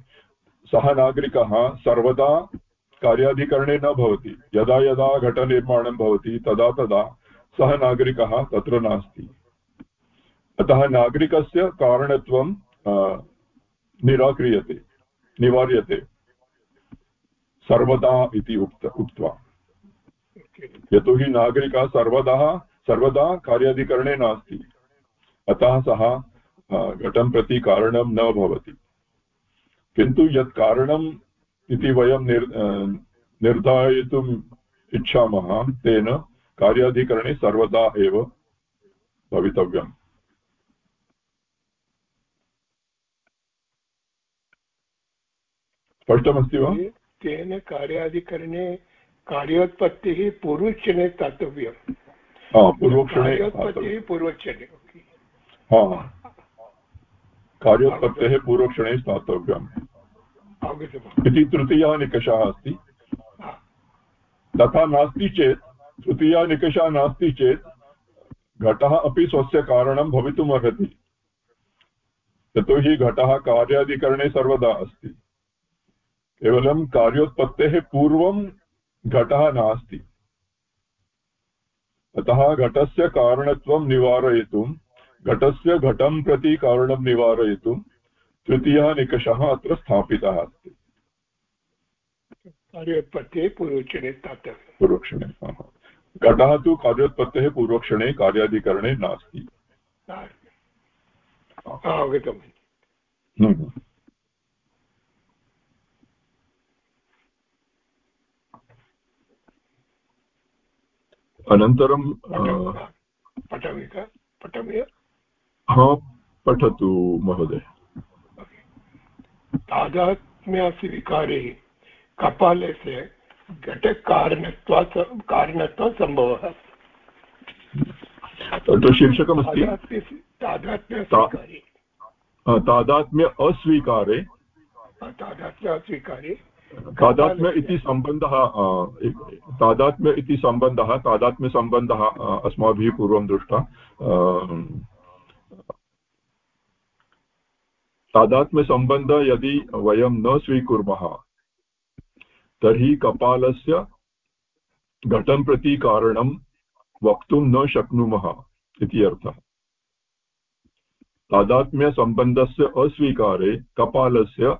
सः नागरिकः सर्वदा कार्याधिकरणे न भवति। यदा यदा घटनिर्माणं भवति तदा तदा सः नागरिकः तत्र नास्ति। अतः नागरिकस्य कारणत्वं निराक्रियते निवार्यते। सर्वदा इति उक्त उक्त्वा। यतोहि नागरिकः सर्वदा सर्वदा कार्याधिकरणे नास्ति। अतः सः घटं प्रति कारणं न भवति। किन्तु यत् कारणम् इति वयं निर् निर्धारयितुम् इच्छामः, तेन कार्याधिकरणे सर्वदा एव भवितव्यम्। स्पष्टमस्ति वा? तेन कार्याधिकरणे कार्योत्पत्तिः पूर्वक्षणे पूर्वक्षणे कार्योत्पत्तिः पूर्वक्षणे कार्योत्पत्तेः पूर्वक्षणे स्थातव्यम् इति तृतीयः निकषः अस्ति। तथा नास्ति चेत् तृतीयः निकषः नास्ति चेत् घटः अपि स्वस्य कारणं भवितुम् अर्हति यतोहि घटः कार्याधिकरणे सर्वदा अस्ति। केवलं कार्योत्पत्तेः पूर्वं घटः नास्ति। अतः घटस्य कारणत्वं निवारयितुं घटस्य घटं प्रति कारणं निवारयितुं तृतीयः निकषः अत्र स्थापितः अस्ति। कार्योत्पत्तेः पूर्वक्षणे पूर्वक्षणे घटः तु कार्योत्पत्तेः पूर्वक्षणे कार्याधिकरणे नास्ति। अवगतम् अनन्तरं हा पठतु महोदय। तादात्म्यस्वीकारे कपालस्य घटकारणत्वात् कारणत्वं सम्भवः तत्र शीर्षकमस्ति। तादात्म्य अस्वीकारे। तादात्म्य अस्वीकारे तादात्म्य इति सम्बन्धः तादात्म्य इति सम्बन्धः तादात्म्यसम्बन्धः अस्माभिः पूर्वं दृष्टा तादात्म्यसम्बन्धः यदि वयं न स्वीकुर्मः तर्हि कपालस्य घटं प्रति कारणं वक्तुं न शक्नुमः इति अर्थः। तादात्म्यसम्बन्धस्य अस्वीकारे कपालस्य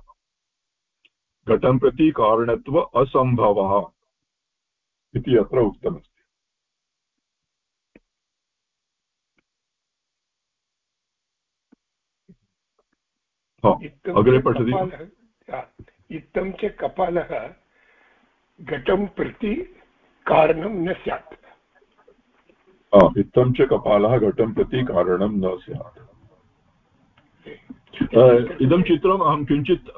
घटं प्रति कारणत्व असम्भवः इति अत्र उक्तमस्ति। अग्रे पठति। इत्थं च कपालः घटं प्रति कारणं न स्यात्। इत्थं च कपालः घटं प्रति कारणं न स्यात्। इदं चित्रम् अहं किञ्चित्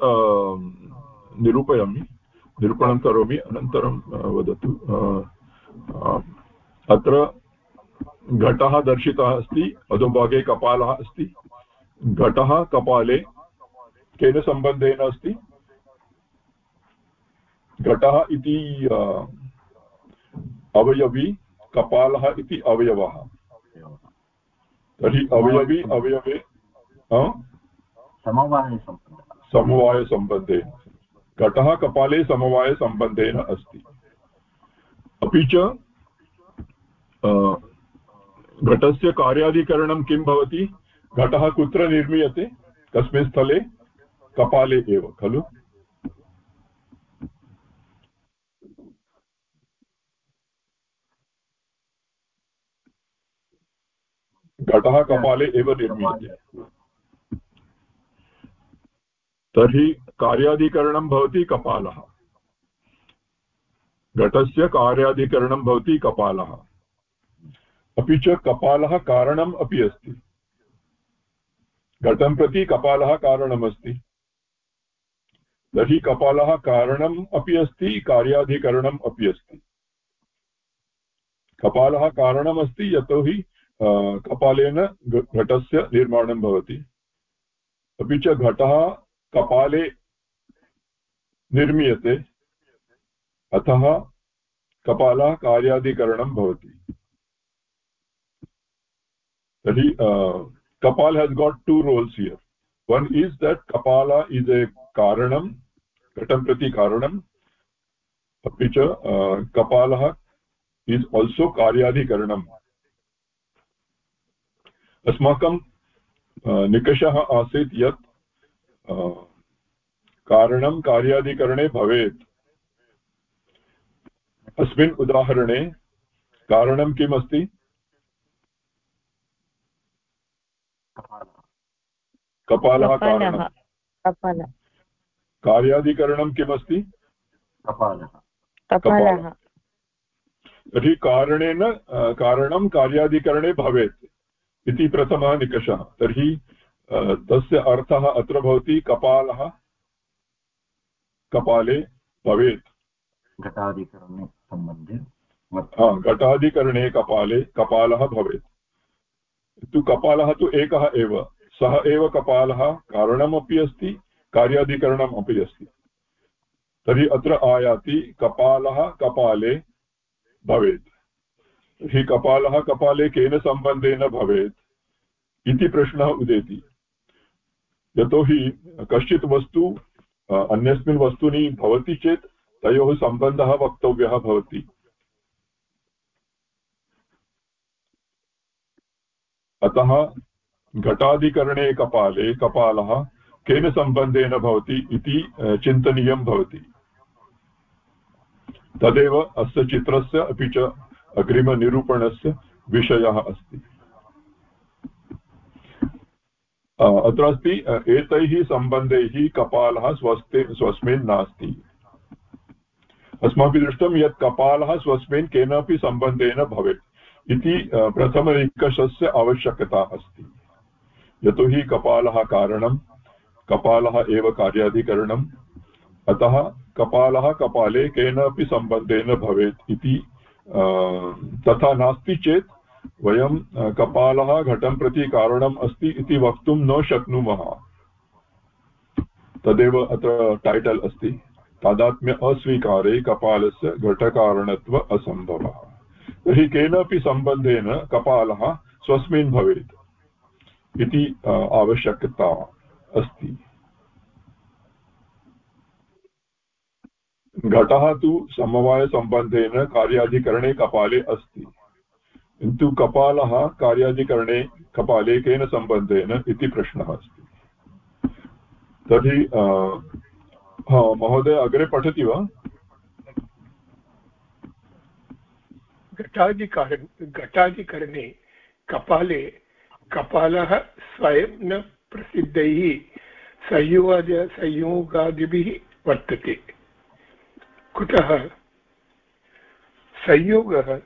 निरूपयामि। निरूपणं करोमि अनन्तरं वदतु अत्र घटः दर्शितः अस्ति अधोभागे कपालः अस्ति। घटः कपाले केन सम्बन्धेन अस्ति? घटः इति अवयवी कपालः इति अवयवः। तर्हि अवयवी अवयवे समवायसम्बन्धेन घटः कपाले समवायसम्बन्धेन अस्ति। अपि च घटस्य कार्याधिकरणं किं भवति? घटः कुत्र निर्मीयते? कस्मिन् स्थले? कपाले एव, खलु? घटः कपाले एव निर्मीयते। तर्हि कार्याधिकरणं भवति कपालः। घटस्य कार्याधिकरणं भवति कपालः। अपि च कपालः कारणम् अपि अस्ति। घटं प्रति कपालः कारणमस्ति तर्हि कपालः कारणम् अपि अस्ति, कार्याधिकरणम् अपि अस्ति। कपालः कारणमस्ति यतोहि कपालेन घटस्य निर्माणं भवति। अपि च घटः कपाले निर्मीयते अतः कपालः कार्यादिकरणं भवति तर्हि कपाल has got two roles here one is that कपाल इस् ए कारणं घटं प्रति कारणम् अपि च कपालः इस् आल्सो कार्याधिकरणम् अस्माकं निकषः आसीत् यत् कारणं कार्याधिकरणे भवेत्। अस्मिन् उदाहरणे कारणं किम् अस्ति कपालः। कारणं। कार्याधिकरणं किमस्ति? कपालः। तर्हि कारणेन कारणं कार्याधिकरणे भवेत् इति प्रथमः निकषः। तर्हि तस्य अर्थः अत्र भवति कपालः। कपाले भवेत्। घटाधिकरणे सम्बन्धे घटाधिकरणे कपाले कपालः भवेत्। तु कपालः तु एकः एव। सः एव कपालः कारणमपि अस्ति कार्याधिकरणम् अपि अस्ति। तर्हि अत्र आयाति कपालः कपाले भवेत्। तर्हि कपालः कपाले केन सम्बन्धेन भवेत् इति प्रश्नः उदेति। यतोहि कश्चित् वस्तु अन्यस्मिन् वस्तुनि भवति चेत् तयोः सम्बन्धः वक्तव्यः भवति। अतः घटाधिकरणे कपाले, कपालः केन सम्बन्धेन भवति इति चिन्तनीयं भवति। तदेव अस्य चित्रस्य अपि च अग्रिमनिरूपणस्य विषयः अस्ति। अत्र अस्ति एतैः सम्बन्धैः कपालः स्वस्ति, स्वस्मिन् नास्ति। अस्माभिः दृष्टं यत् कपालः स्वस्मिन् केनापि सम्बन्धेन भवेत्, इति प्रथमनिकषस्य आवश्यकता अस्ति। यतोहि कपालः कारणं, कपालः एव कार्याधिकरणम्, अतः कपालः कपाले केनापि सम्बन्धेन भवेत् इति तथा नास्ति चेत् वयं कपालः घटं प्रति कारणम् अस्ति इति वक्तुं न शक्नुमः। तदेव अत्र टैटल् अस्ति। तादात्म्य अस्वीकारे कपालस्य घटकारणत्व असम्भवः। तर्हि केनापि सम्बन्धेन कपालः स्वस्मिन् भवेत् इति आवश्यकता अस्ति। घटः तु समवायसम्बन्धेन कार्याधिकरणे कपाले अस्ति। किन्तु कपालः कार्यादिकरणे कपाले केन सम्बन्धेन इति प्रश्नः अस्ति। तर्हि महोदय, अग्रे पठति वा? घटादिकरण, घटादिकरणे कपाले, कपालः स्वयं न प्रसिद्धैः संयोगाद, संयोगादिभिः वर्तते। कुतः? संयोगः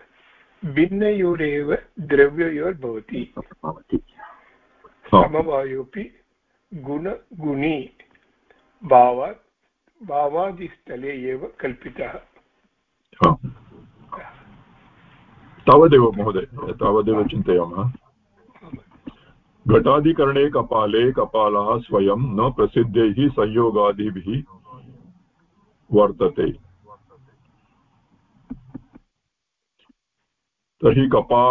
भिन्नयोरेव द्रव्ययोर्भवति। समवायोपि गुणगुणी भावात् भावादिस्थले एव कल्पितः। तावदेव महोदय तावदेव चिन्तयामः। घटाधिकरणे कपाले कपालः स्वयं न प्रसिद्धैः संयोगादिभिः वर्तते। तर्हि कपा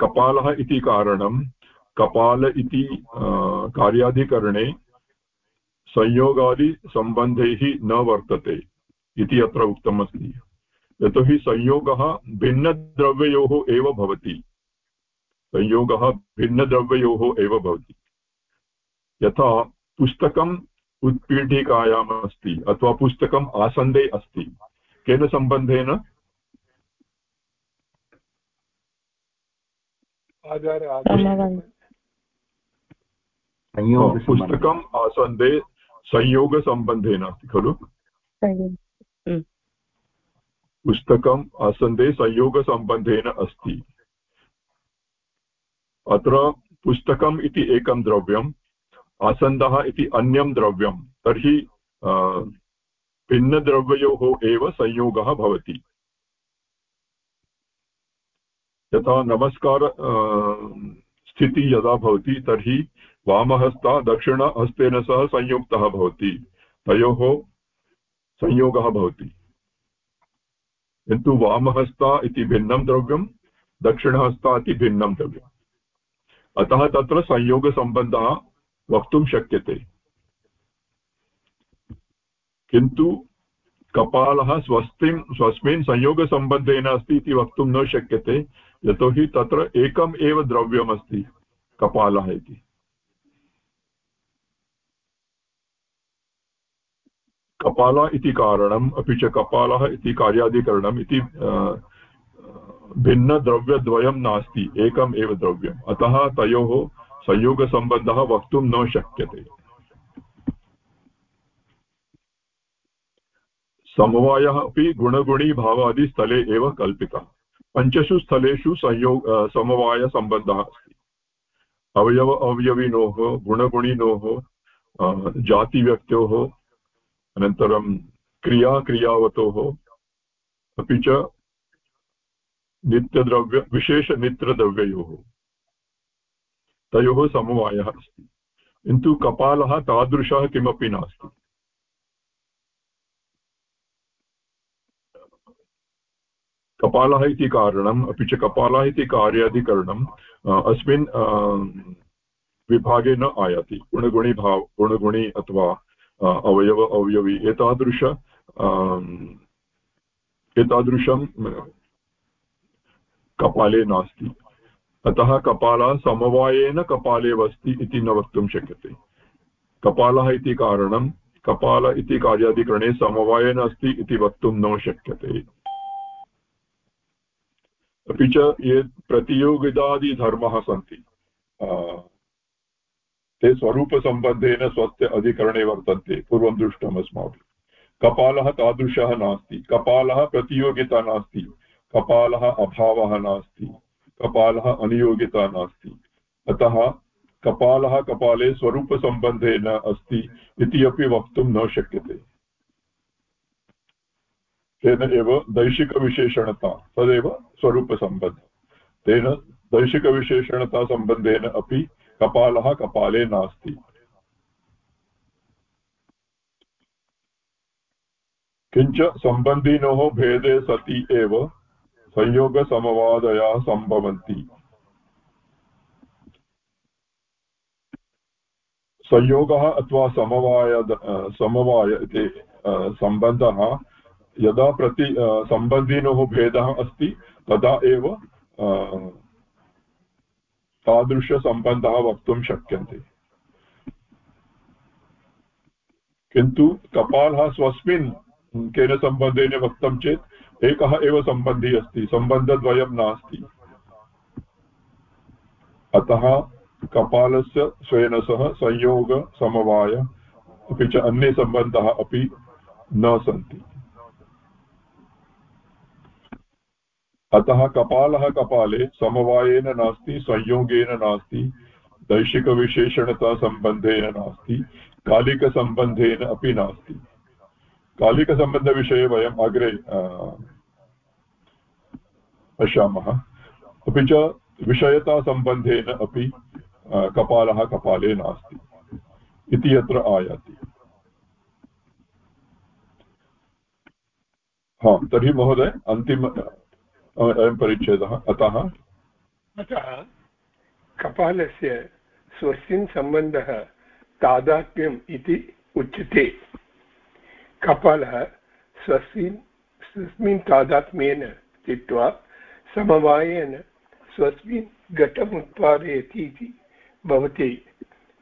कपालः इति कारणं, कपाल इति कार्याधिकरणे संयोगादिसम्बन्धैः न वर्तते इति अत्र उक्तमस्ति। यतोहि संयोगः भिन्नद्रव्ययोः एव भवति। संयोगः भिन्नद्रव्ययोः एव भवति। यथा पुस्तकम् उत्पीठिकायाम् अस्ति अथवा पुस्तकम् आसन्दे अस्ति, केन सम्बन्धेन? पुस्तकम् आसन्दे संयोगसम्बन्धेन अस्ति खलु? पुस्तकम् आसन्दे संयोगसम्बन्धेन अस्ति। अत्र पुस्तकम् इति एकं द्रव्यम् आसन्दः इति अन्यं द्रव्यं तर्हि भिन्नद्रव्ययोः एव संयोगः भवति। यथा नमस्कार स्थितिः यदा भवति तर्हि वामहस्तः दक्षिणहस्तेन सह संयुक्तः भवति। तयोः संयोगः भवति। किन्तु वामहस्ता इति भिन्नं द्रव्यं दक्षिणहस्ता इति भिन्नं द्रव्यम् अतः तत्र संयोगसम्बन्धः वक्तुं शक्यते। किन्तु कपालः स्वस्तिं स्वस्मिन् संयोगसम्बन्धेन अस्ति इति वक्तुं न शक्यते, यतोहि तत्र एकम् एव द्रव्यमस्ति, कपालः इति। कपाल इति कारणम्, अपि च कपालः इति कार्याधिकरणम् इति भिन्नद्रव्यद्वयं नास्ति, एकम् एव द्रव्यम्। अतः तयोः संयोगसम्बन्धः वक्तुं न शक्यते। समवायः अपि गुणगुणीभावादिस्थले एव कल्पितः। पञ्चसु स्थलेषु संयोग समवायसम्बन्धः अस्ति। अवयव, अवयविनोः, गुणगुणिनोः जातिव्यक्त्योः, अनन्तरं क्रियाक्रियावतोः अपि च नित्यद्रव्य, विशेषनित्यद्रव्ययोः। तयोः समवायः अस्ति। किन्तु कपालः तादृशः किमपि नास्ति। कपालः इति कारणम् अपि च कपालः इति कार्याधिकरणम् अस्मिन् विभागे न आयाति। गुणगुणि भाव, गुणगुणि अथवा अवयव, अवयवी, एतादृश एतादृशं कपाले नास्ति। अतः कपालः समवायेन कपाले अस्ति इति न वक्तुं शक्यते। कपालः इति कारणं कपाल इति कार्याधिकरणे समवायेन अस्ति इति वक्तुं न शक्यते। अपि च ये प्रतियोगितादिधर्मः सन्ति। ते स्वरूपसम्बन्धेन स्वस्य अधिकरणे वर्तन्ते, पूर्वं दृष्टम् अस्माभिः। कपालः तादृशः नास्ति। कपालः प्रतियोगिता नास्ति। कपालः अभावः नास्ति। कपालः अनियोगिता नास्ति। अतः कपालः कपाले स्वरूपसम्बन्धेन अस्ति इति अपि वक्तुं न शक्यते। तेन एव दैशिकविशेषणता, तदेव स्वरूपसम्बन्धः तेन दैशिकविशेषणतासम्बन्धेन अपि कपालः कपाले नास्ति। किञ्च सम्बन्धिनोः भेदे सति एव संयोगसमवादयाः सम्भवन्ति। संयोगः अथवा समवाय समवाय इति सम्बन्धः यदा प्रति सम्बन्धिनोः भेदः अस्ति, तदा एव तादृशसम्बन्धः वक्तुं शक्यन्ते। किन्तु कपालः स्वस्मिन् केन सम्बन्धेन वक्तं चेत्, एकः एव सम्बन्धी अस्ति, सम्बन्धद्वयं नास्ति। अतः कपालस्य स्वेन सह संयोगसमवाय अपि च अन्ये सम्बन्धः अपि न सन्ति। अतः कपालः कपाले समवायेन नास्ति, संयोगेन नास्ति दैशिकविशेषणतासम्बन्धेन नास्ति कालिकसम्बन्धेन अपि नास्ति। कालिकसम्बन्धविषये वयम् अग्रे पश्यामः। अपि च विषयतासम्बन्धेन अपि कपालः कपाले नास्ति इति अत्र आयाति। हा, तर्हि महोदय, अन्तिम अयं परिच्छेदः। अतः? अतः कपालस्य स्वस्मिन् सम्बन्धः तादात्म्यम् इति उच्यते। कपालः स्वस्मिन् स्वस्मिन् तादात्म्येन स्थित्वा समवायेन स्वस्मिन् घटम् उत्पादयति इति भवति।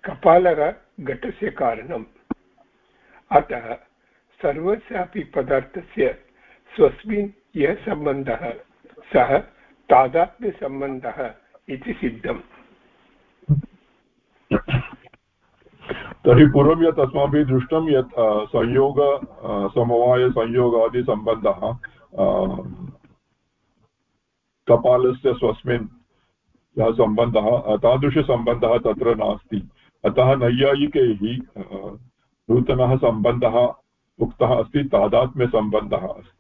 कपालः घटस्य कारणम्। अतः सर्वस्यापि पदार्थस्य स्वस्मिन् यः सम्बन्धः सः तादात्म्यसम्बन्धः इति सिद्धम्। तर्हि पूर्वं यत् अस्माभिः दृष्टं यत् संयोग समवायसंयोगादिसम्बन्धः कपालस्य स्वस्मिन् यः सम्बन्धः तादृशसम्बन्धः तत्र नास्ति। अतः नैयायिकैः नूतनः सम्बन्धः उक्तः अस्ति, तादात्म्यसम्बन्धः अस्ति।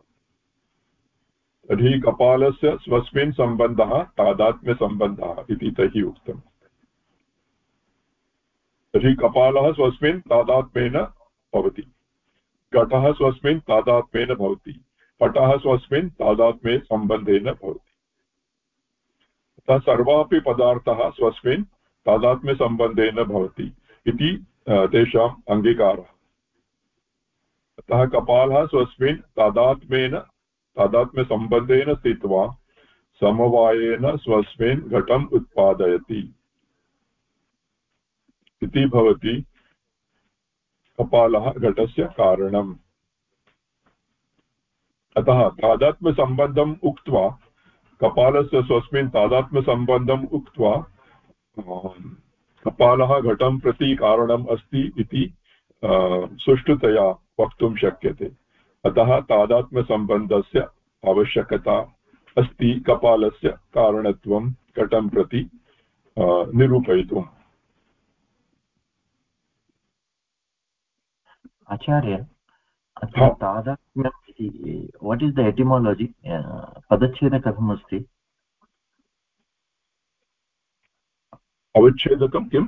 तर्हि कपालस्य स्वस्मिन् सम्बन्धः तादात्म्यसम्बन्धः इति तैः उक्तम्। तर्हि कपालः स्वस्मिन् तादात्म्येन भवति। घटः स्वस्मिन् तादात्म्येन भवति। पटः स्वस्मिन् तादात्म्ये सम्बन्धेन भवति। अतः सर्वापि पदार्थाः स्वस्मिन् तादात्म्यसम्बन्धेन भवति इति तेषाम् अङ्गीकारः। अतः कपालः स्वस्मिन् तादात्म्येन तादात्म्यसम्बन्धेन स्थित्वा समवायेन स्वस्मिन् घटम् उत्पादयति। इति भवति कपालः घटस्य कारणम्। अतः तादात्म्यसम्बन्धम् उक्त्वा कपालस्य स्वस्मिन् तादात्म्यसम्बन्धम् उक्त्वा कपालः घटं प्रति कारणम् अस्ति इति सुष्ठुतया वक्तुं शक्यते। अतः तादात्म्यसम्बन्धस्य आवश्यकता अस्ति कपालस्य कारणत्वं घटं प्रति निरूपयितुम् आचार्य अत्र तादात्म्यम् इति वाट् इस् द एटिमालजि पदच्छेद कथमस्ति अवच्छेदकं किं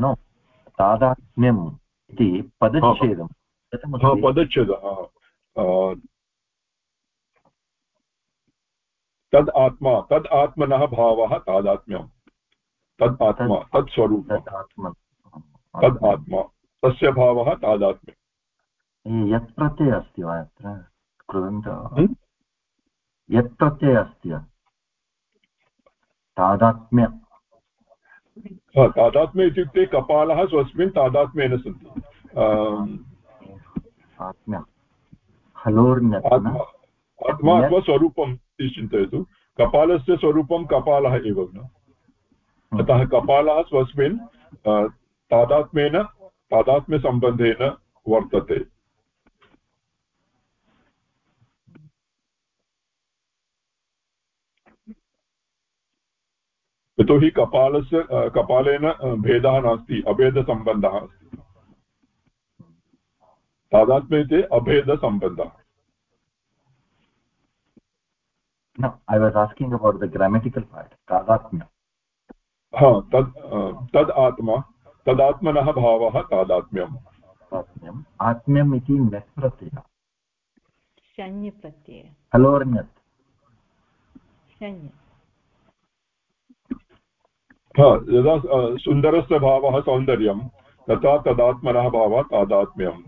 नो तादात्म्यम् इति पदच्छेदः तद् आत्मा तद् आत्मनः भावः तादात्म्यं तद् आत्मा तत् स्वरूपम् तद् आत्मा। तस्य भावः तादात्म्यम्। यत् प्रत्ययः अस्ति वा अत्र कृदन्तः यत् प्रत्ययः अस्ति तादात्म्य। तादात्म्य इत्युक्ते कपालः स्वस्मिन् तादात्म्येन सन्ति। आत्म्य आत्मा अथवा स्वरूपं चिन्तयतु कपालस्य स्वरूपं कपालः एव न। अतः कपालः स्वस्मिन् तादात्म्येन तादात्म्यसम्बन्धेन वर्तते। यतोहि कपालस्य कपालेन भेदः नास्ति अभेदसम्बन्धः अस्ति। तादात्म्य इति अभेदसम्बन्धः। No, I was asking about the grammatical part, tadatmya. हा तद् तद् आत्मा तदात्मनः भावः तादात्म्यम्। आत्म्यम् आत्म्यम् इति नत् प्रत्ययः शन्यप्रत्यय हलोर्ण्यत् हा यदा सुन्दरस्य भावः सौन्दर्यं तथा तदात्मनः भावः तादात्म्यम्।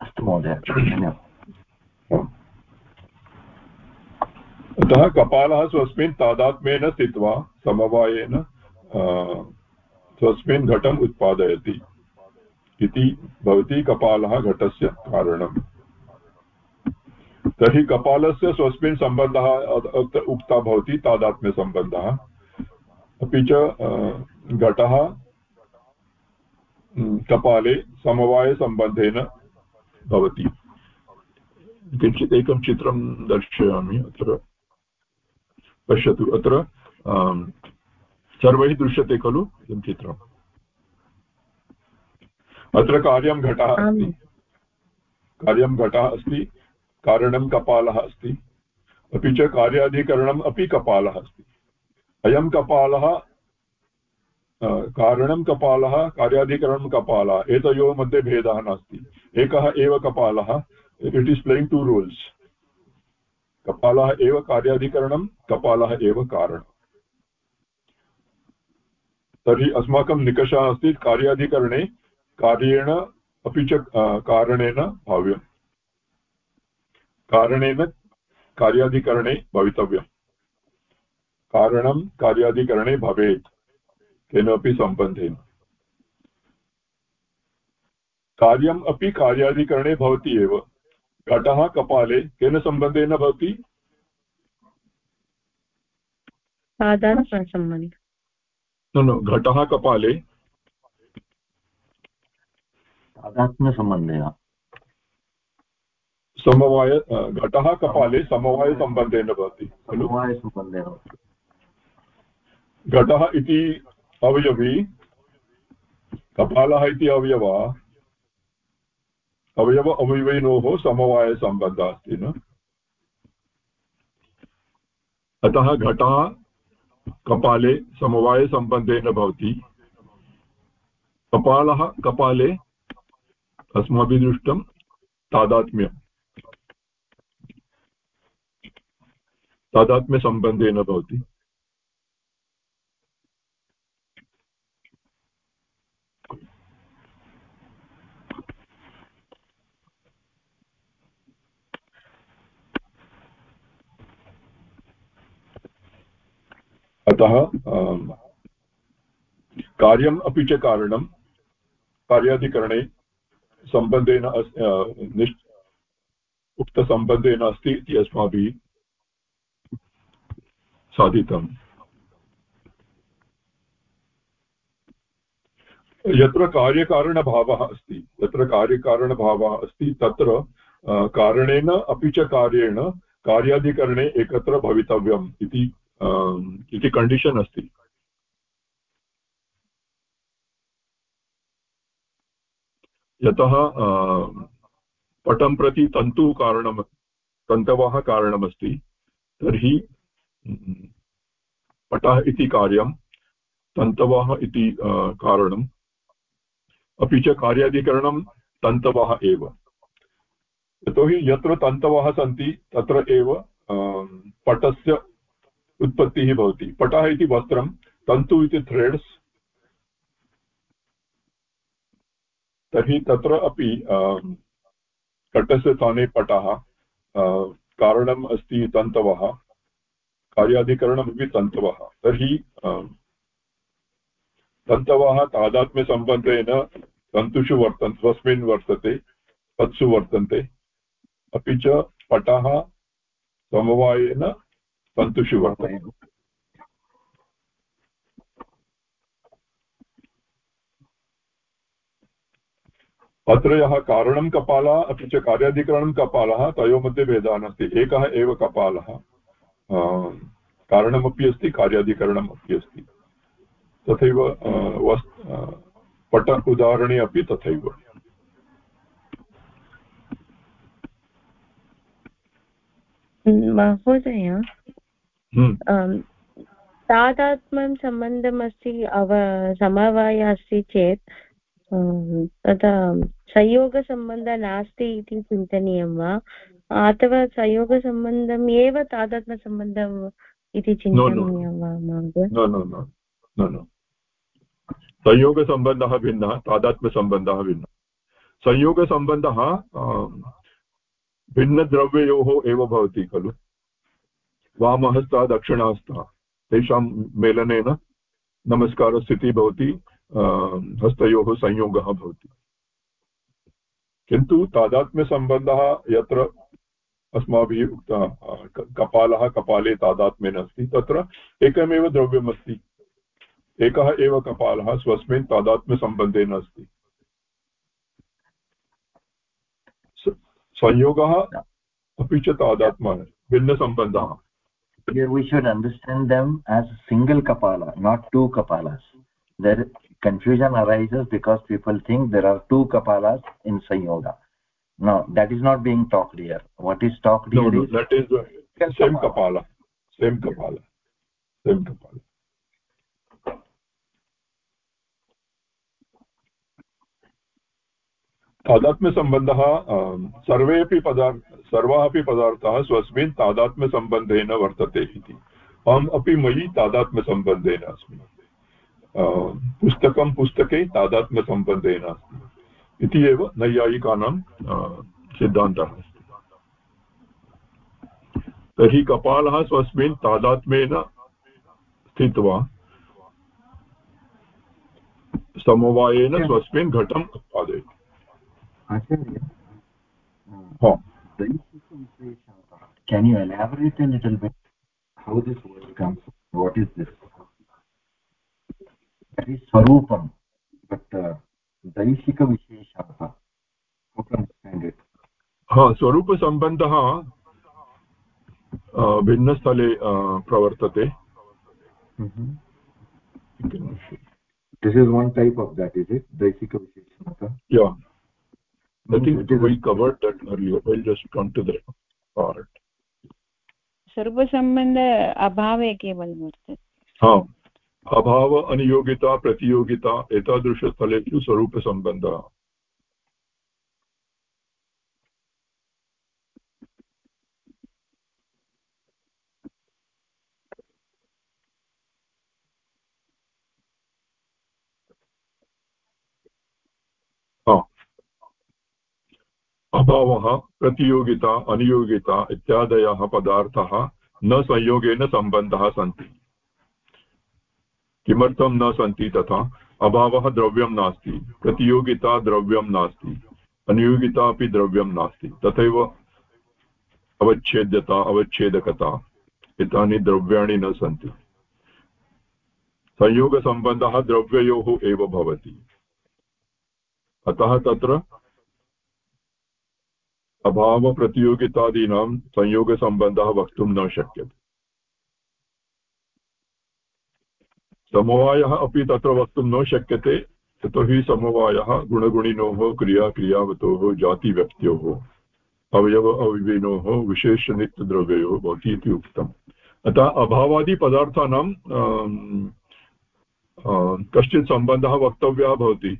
अस्तु महोदय अतः कपालः स्वस्मिन् तादात्म्येन स्थित्वा समवायेन स्वस्मिन् घटम् उत्पादयति इति भवति कपालः घटस्य कारणम्। तर्हि कपालस्य स्वस्मिन् सम्बन्धः उक्ता भवति तादात्म्यसम्बन्धः। अपि च घटः कपाले समवायसम्बन्धेन भवति। किञ्चित् एकं चित्रं दर्शयामि अत्र। पश्यतु अत्र सर्वैः दृश्यते खलु इदं चित्रम्। अत्र कार्यं घटः अस्ति। कार्यं घटः अस्ति कारणं कपालः अस्ति। अपि च कार्याधिकरणम् अपि कपालः अस्ति। अयं कपालः कारणं कपालः, कार्याधिकरणं कपालः, एतयोः मध्ये भेदः नास्ति। एकः एव कपालः it is playing two roles कपालः एव कार्याधिकरणं, कपालः एव कारणम् तर्हि अस्माकं निकषः अस्ति कार्याधिकरणे, कार्येण अपि च कारणेन भाव्यम्। कारणेन कार्याधिकरणे भवितव्यम्। कारणं कार्याधिकरणे भवेत् केनापि सम्बन्धेन कार्यम् अपि कार्याधिकरणे भवति एव। घटः कपाले केन सम्बन्धेन भवति? घटः कपाले तादात्म्यसम्बन्धेन समवाय घटः कपाले समवायसम्बन्धेन भवति समवायसम्बन्धेन घटः इति अवयवी, कपालः इति अवयव अवयव अवयविनोः समवायसम्बन्धः अस्ति न? अतः घटः कपाले समवायसम्बन्धेन भवति। कपालः कपाले अस्माभिः दृष्टं तादात्म्यं। तादात्म्यसम्बन्धेन भवति। अतः कार्यम् अपि च कारणं कार्याधिकरणे सम्बन्धेन निश्, उक्तसम्बन्धेन अस्ति इति अस्माभिः साधितम्। यत्र कार्यकारणभावः अस्ति, यत्र कार्यकारणभावः अस्ति, तत्र कारणेन अपि च कार्येण कार्याधिकरणे एकत्र भवितव्यम् इति इति कण्डीशन् अस्ति यतः पटं प्रति तन्तु कारणं तन्तवः कारणमस्ति, तर्हि पटः इति कार्यं तन्तवः इति कारणम्, अपि च कार्याधिकरणं तन्तवः एव। यतोहि यत्र तन्तवः सन्ति, तत्र एव पटस्य उत्पत्तिः भवति। पटः इति वस्त्रं, तन्तु इति थ्रेड्स् तर्हि तत्र अपि कटस्य स्थाने पटः कारणम् अस्ति तन्तवः, कार्याधिकरणमपि तन्तवः। तर्हि तन्तवः तादात्म्यसम्बन्धेन तन्तुषु वर्तन् स्वस्मिन् वर्तते, तत्सु वर्तन्ते। अपि च पटः समवायेन तन्तुषु वर्तते अत्र यः कारणं कपालः, अपि च कार्याधिकरणं कपालः, तयोः मध्ये भेदः नास्ति। एकः एव कपालः। कारणमपि अस्ति, कार्याधिकरणम् अपि अस्ति। तथैव वस् पट उदाहरणे अपि तथैव। महोदय हम्म। तादात्मं सम्बन्धम् अस्ति अव समवाय अस्ति चेत् तदा संयोगसम्बन्धः नास्ति इति चिन्तनीयं वा? अथवा संयोगसम्बन्धम् एव तादात्म्यसम्बन्धम् इति चिन्तनीयं वा महोदय संयोगसम्बन्धः भिन्नः तादात्म्यसम्बन्धः भिन्नः. संयोगसम्बन्धः भिन्नद्रव्ययोः एव भवति खलु. वामहस्तः दक्षिणहस्तः तेषां मेलनेन नमस्कारस्थितिः भवति हस्तयोः संयोगः भवति। किन्तु तादात्म्यसम्बन्धः यत्र अस्माभिः उक्तः कपालः कपाले तादात्म्येन अस्ति, तत्र एकमेव द्रव्यमस्ति। एकः एव कपालः स्वस्मिन् तादात्म्यसम्बन्धेन अस्ति। संयोगः अपि च तादात्म्यः, भिन्नसम्बन्धः। here we should understand them as single kapala not two kapalas there confusion arises because people think there are two kapalas in sanyoga no that is not being talked here what is talked no, here no, is that is the same kapala same kapala same kapala तादात्म्यसम्बन्धः सर्वे अपि पदार्थ सर्वाः अपि पदार्थाः स्वस्मिन् तादात्म्यसम्बन्धेन वर्तते इति। अहम् अपि मयि तादात्म्यसम्बन्धेन अस्मि। पुस्तकं पुस्तके तादात्म्यसम्बन्धेन अस्ति इति एव नैयायिकानां सिद्धान्तः। अस्ति तर्हि कपालः स्वस्मिन् तादात्म्येन स्थित्वा समवायेन स्वस्मिन् घटम् उत्पादयति। Can you elaborate a little bit how this word comes? What is this? That is Swarupam, but uh, दैशिक विशेषाः how to understand it हा स्वरूपसम्बन्धः भिन्नस्थले प्रवर्तते this is one type of that is it daishika visheshanata yeah I think we covered that earlier. We'll just come to the part. सर्वसम्बन्ध अभावे केवलं वर्तते हा अभाव अनियोगिता प्रतियोगिता एतादृशस्थलेषु स्वरूपसम्बन्धः अभावः, प्रतियोगिता, अनियोगिता इत्यादयः पदार्थाः न संयोगेन सम्बन्धः सन्ति। किमर्थं न सन्ति तथा? अभावः द्रव्यं नास्ति। प्रतियोगिता द्रव्यं नास्ति। अनियोगिता अपि द्रव्यं नास्ति। तथैव अवच्छेद्यता, अवच्छेदकता एतानि द्रव्याणि न सन्ति। संयोगसम्बन्धः द्रव्ययोः एव भवति। अतः तत्र अभावप्रतियोगितादीनां संयोगसम्बन्धः वक्तुं न शक्यते। समवायः अपि तत्र वक्तुं न शक्यते, यतोहि समवायः गुणगुणिनोः क्रियाक्रियावतोः जातिव्यक्त्योः, अवयव अविभिन्नोः विशेषनित्यद्रव्ययोः भवति इति उक्तम्। अतः अभावादिपदार्थानां कश्चित् सम्बन्धः वक्तव्यः भवति।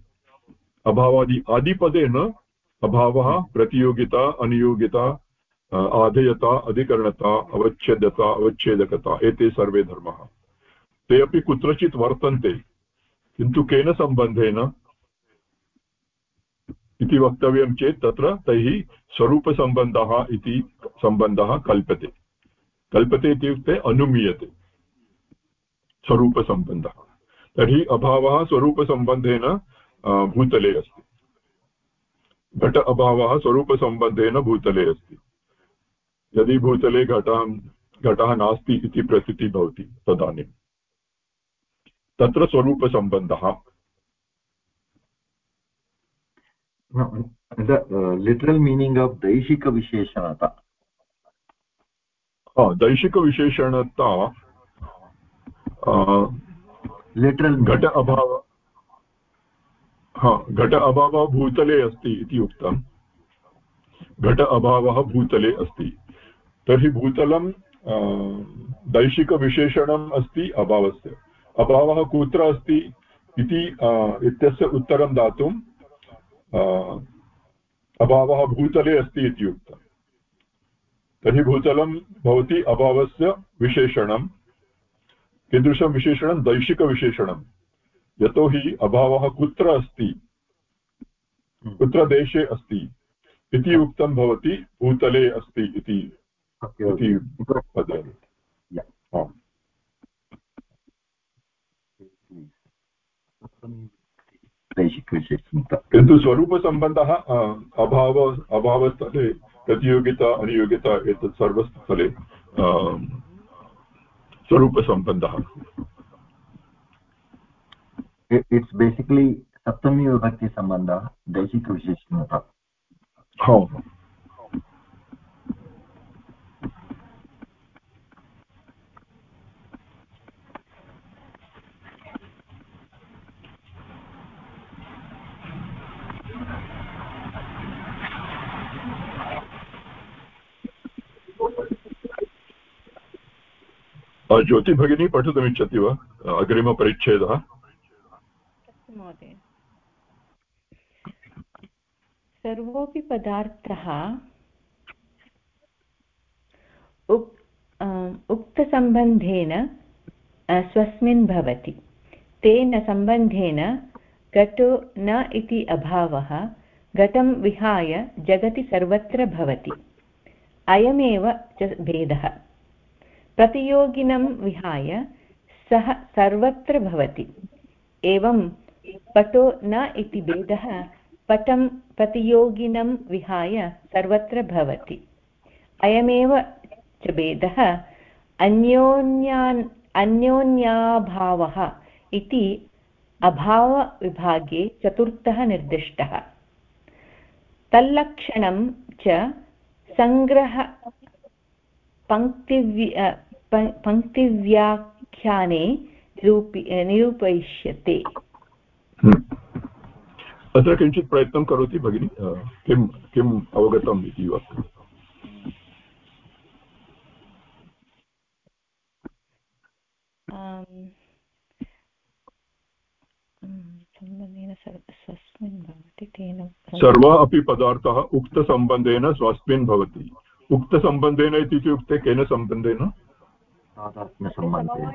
अभावादि आदिपदेन अभावः, प्रतियोगिता, अनियोगिता आधेयता, अधिकरणता अवच्छेद्यता अवच्छेदकता, एते सर्वे धर्माः। ते अपि कुत्रचित् वर्तन्ते, किन्तु केन सम्बन्धेन? इति वक्तव्यं चेत् तत्र तैः स्वरूपसम्बन्धः इति सम्बन्धः कल्पते कल्पते इत्युक्ते अनुमीयते, स्वरूपसम्बन्धः। तर्हि अभावः स्वरूपसम्बन्धेन भूतले अस्ति। घट अभावः स्वरूपसम्बन्धेन भूतले अस्ति। यदि भूतले घटः घटः नास्ति इति प्रतीतिः भवति तदानीम् तत्र स्वरूपसम्बन्धः। लिटरल् मीनिङ्ग् आफ् दैशिकविशेषणता। दैशिकविशेषणता लिटरल् घट अभाव हा, घट अभावः भूतले अस्ति इति उक्तं घट अभावः भूतले अस्ति। तर्हि भूतलं दैशिकविशेषणम् अस्ति अभावस्य। अभावः कुत्र अस्ति इति इत्यस्य उत्तरं दातुं अभावः भूतले अस्ति इति उक्तम्। तर्हि भूतलं भवति अभावस्य विशेषणं कीदृशं विशेषणं? दैशिकविशेषणं यतोहि अभावः कुत्र अस्ति? कुत्र देशे अस्ति? इति उक्तं भवति भूतले अस्ति इति किन्तु स्वरूपसम्बन्धः अभाव अभावस्थले प्रतियोगिता अनियोगिता एतत् सर्वस्थले स्वरूपसम्बन्धः। इट्स् बेसिकलि सप्तमी विभक्तिसम्बन्धः दैशिकविशेषणता ज्योतिभगिनी पठितुमिच्छति वा? अग्रिमपरिच्छेदः अस्तु महोदय सर्वोऽपि पदार्थः उक् उक्तसम्बन्धेन स्वस्मिन् भवति। तेन सम्बन्धेन घटो न इति अभावः, घटं विहाय जगति सर्वत्र भवति। अयमेव च भेदः। प्रतियोगिनं विहाय सः सर्वत्र भवति। एवं पटो न इति भेदः पटं प्रतियोगिनं विहाय सर्वत्र भवति। अयमेव च भेदः अन्योन्यान् अन्योन्याभावः इति अभावविभागे चतुर्थः निर्दिष्टः। तल्लक्षणं च सङ्ग्रह पङ्क्तिव्य पङ्क्तिव्याख्याने निरूपि निरूपयिष्यते। हम्म। अत्र किञ्चित् प्रयत्नं करोति भगिनि किं किम् अवगतम् इति वक्तुम्? सर्व अपि पदार्थः उक्तसम्बन्धेन स्वस्मिन् भवति। उक्तसम्बन्धेन इति इत्युक्ते केन सम्बन्धेन? तादात्म्यसम्बन्धेन।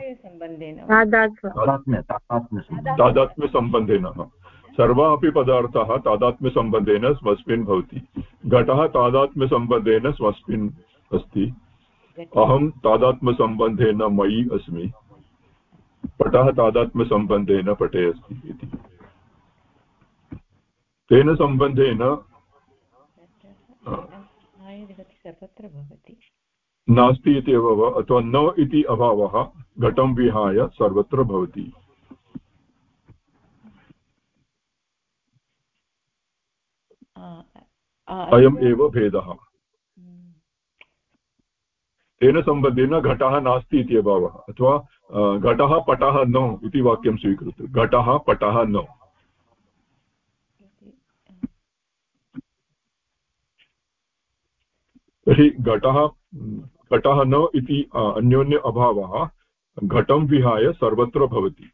तादात्म्यसम्बन्धेन। सर्वाः अपि पदार्थाः तादात्म्यसम्बन्धेन स्वस्मिन् भवति। घटः तादात्म्यसम्बन्धेन स्वस्मिन् अस्ति। अहं तादात्म्यसम्बन्धेन मयि अस्मि। पटः तादात्म्यसम्बन्धेन पटे अस्ति इति। तेन सम्बन्धेन नास्ति इति अभावः अथवा न इति अभावः घटं विहाय सर्वत्र भवति। अयम् एव भेदः। तेन सम्बन्धेन घटः नास्ति इति अभावः, अथवा घटः पटः न इति वाक्यं स्वीकृत्य, घटः पटः न। तर्हि घटः घटः न इति अन्योन्य अभावः, घटं विहाय सर्वत्र भवति।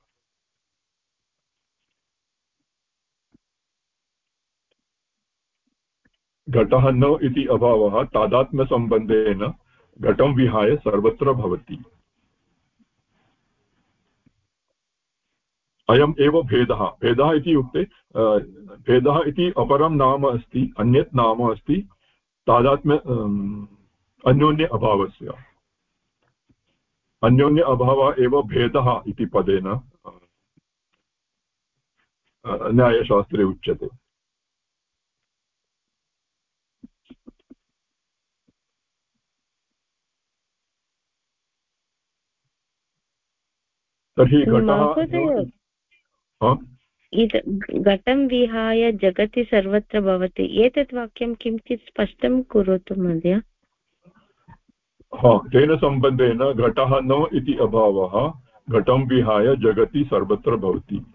घटः न इति अभावः तादात्म्यसम्बन्धेन घटं विहाय सर्वत्र भवति। अयम् एव भेदः। भेदः इति उक्ते भेदः इति अपरं नाम अस्ति, अन्यत् नाम अस्ति, तादात्म्य अन्योन्य अभावस्य। अन्योन्य अभावः एव भेदः इति पदेन न्यायशास्त्रे उच्यते। तर्हि घटः घटं विहाय जगति सर्वत्र भवति। एतत् वाक्यं किञ्चित् स्पष्टं करोतु महोदय। हा तेन सम्बन्धेन घटः न इति अभावः घटं विहाय जगति सर्वत्र भवति।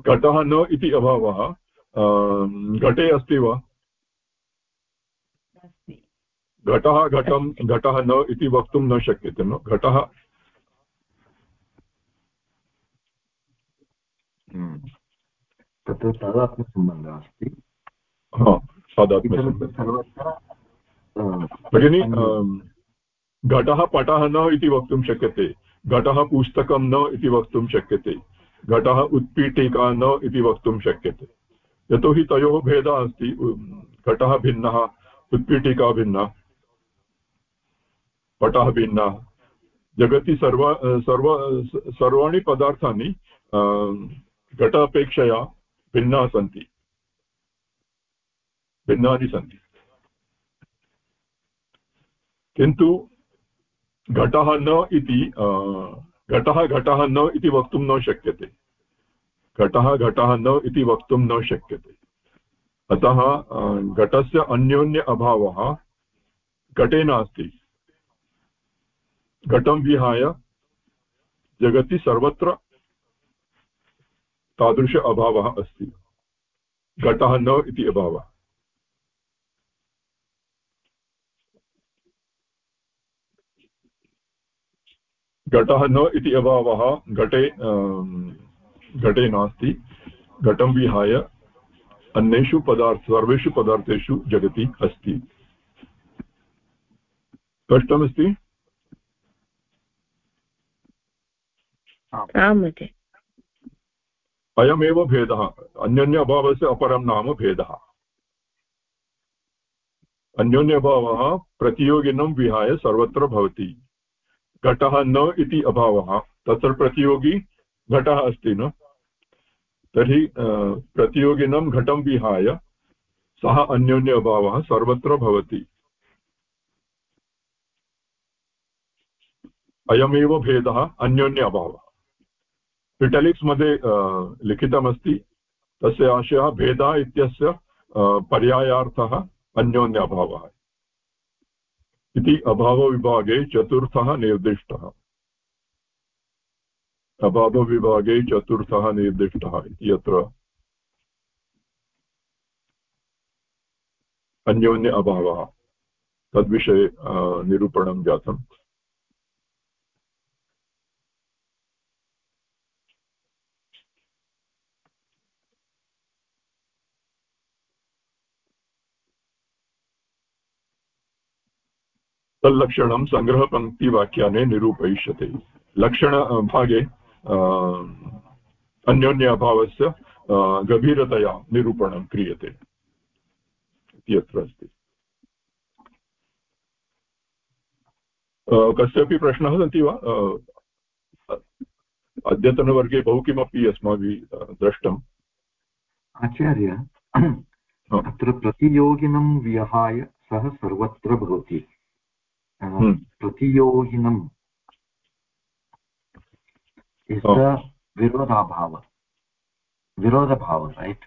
घटः न इति अभावः घटे अस्ति वा? घटः घटं घटः न इति वक्तुं न शक्यते न? घटः तत्र तादात्म्यसम्बन्धः अस्ति भगिनि घटः पटः न इति वक्तुं शक्यते। घटः पुस्तकं न इति वक्तुं शक्यते। घटः उत्पीठिका न इति वक्तुं शक्यते। यतोहि तयोः भेदः अस्ति। घटः भिन्नः उत्पीठिका भिन्ना पटः भिन्नः। जगति सर्व सर्व सर्वाणि पदार्थानि घट अपेक्षया भिन्नाः सन्ति भिन्नानि सन्ति किन्तु घटः न इति घटः घटः न इति वक्तुं न शक्यते घटः घटः न इति वक्तुं न शक्यते अतः घटस्य अन्योन्य अभावः घटे नास्ति घटं विहाय जगति सर्वत्र तादृश अभावः अस्ति। घटः न इति अभावः। घटः न इति अभावः घटे घटे नास्ति। घटं विहाय अन्येषु पदार्थ, सर्वेषु पदार्थेषु जगति अस्ति। स्पष्टमस्ति? आं महोदय। अयमेव भेदः। अन्योन्य अभावस्य अपरं नाम भेदः। अन्योन्य अभावः प्रतियोगिनं विहाय सर्वत्र भवति। घटः न इति अभावः। तत्र प्रतियोगी घटः अस्ति न? तर्हि प्रतियोगिनं घटं विहाय सः अन्योन्य अभावः सर्वत्र भवति। अयमेव भेदः अन्योन्य अभावः इटलिक्स् मध्ये लिखितमस्ति. तस्य आशयः भेदः इत्यस्य पर्यायार्थः अन्योन्य अभावः इति अभावविभागे चतुर्थः निर्दिष्टः. अभावविभागे चतुर्थः निर्दिष्टः इति अत्र अन्योन्य अभावः तद्विषये निरूपणं जातम्. तल्लक्षणं सङ्ग्रहपङ्क्तिवाक्यानि निरूपयिष्यते। लक्षणभागे अन्योन्य अभावस्य गभीरतया निरूपणं क्रियते। इति अत्र अस्ति कस्यापि प्रश्नः सन्ति वा? अद्यतनवर्गे बहु किमपि अस्माभिः दृष्टम् आचार्य अत्र प्रतियोगिनं विहाय सः सर्वत्र भवति। हम्म। प्रतियोगिनं विरोधाभाव विरोधभाव रैट्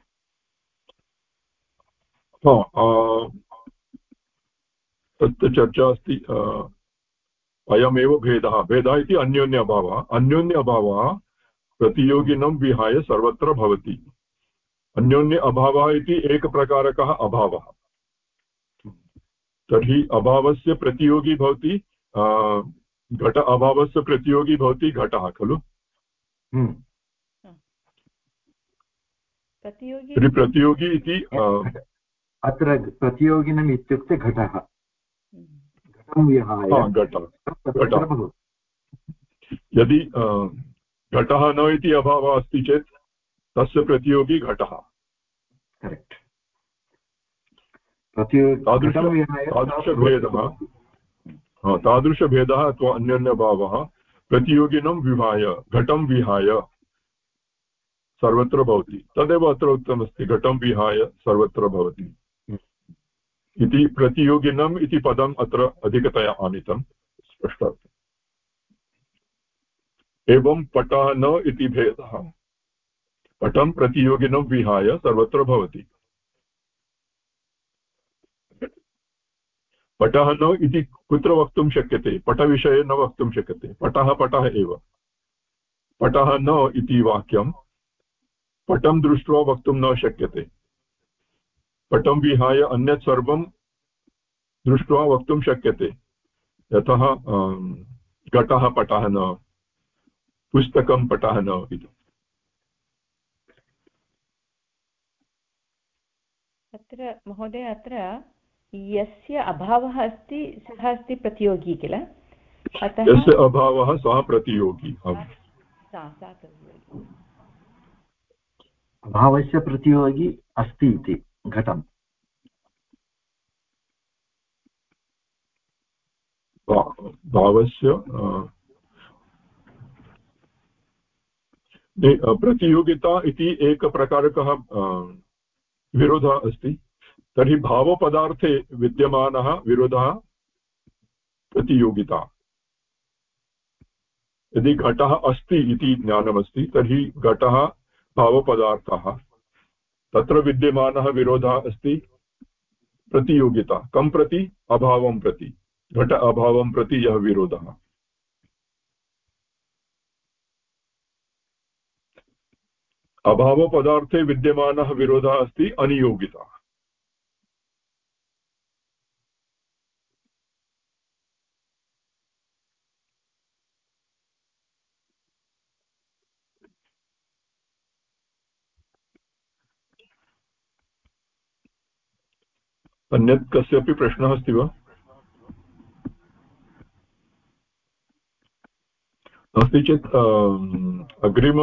तत्र चर्चा अस्ति अयमेव भेदः भेदः इति अन्योन्य अभावः अन्योन्य अभावः प्रतियोगिनं विहाय सर्वत्र भवति अन्योन्य अभावः इति एकप्रकारकः अभावः तर्हि अभावस्य प्रतियोगी भवति घट अभावस्य प्रतियोगी भवति घटः खलु? हम्म। तर्हि प्रतियोगी इति अत्र प्रतियोगिनम् इत्युक्ते घटः। यदि घटः न इति अभावः अस्ति चेत् तस्य प्रतियोगी घटः। करेक्ट्। तादृशभेदः तादृशभेदः अथवा अन्योन्यभावः प्रतियोगिनं विहाय घटं विहाय सर्वत्र भवति। तदेव अत्र उक्तमस्ति घटं विहाय सर्वत्र भवति। इति प्रतियोगिनम् इति पदम् अत्र अधिकतया आनीतं स्पष्टार्थम् एवं पटः न इति भेदः। पटं प्रतियोगिनं विहाय सर्वत्र भवति। पटः न इति कुत्र वक्तुं शक्यते? पटविषये न वक्तुं शक्यते। पटः पटः एव। पटः न इति वाक्यं पटं दृष्ट्वा वक्तुं न शक्यते। पटं विहाय अन्यत् सर्वं दृष्ट्वा वक्तुं शक्यते। यतः घटः पटः न, पुस्तकं पटः न इति। अत्र, महोदय, अत्र यस्य अभावः अस्ति सः अस्ति प्रतियोगी किल? अतः यस्य अभावः सः प्रतियोगी अभावस्य प्रतियोगी अस्ति इति घटम्। भावस्य प्रतियोगिता इति एकप्रकारकः विरोधः अस्ति। तर्हि भावपदार्थे विद्यमानः विरोधः प्रतियोगिता। यदि घटः अस्ति इति ज्ञानमस्ति, तर्हि घटः भावपदार्थः। तत्र विद्यमानः विरोधः अस्ति, प्रतियोगिता। कं प्रति? अभावं प्रति। घट अभावं प्रति यः विरोधः। अभावपदार्थे विद्यमानः विरोधः अस्ति, अनियोगिता। अन्यत् कस्यापि प्रश्नः अस्ति वा? नास्ति चेत् अग्रिम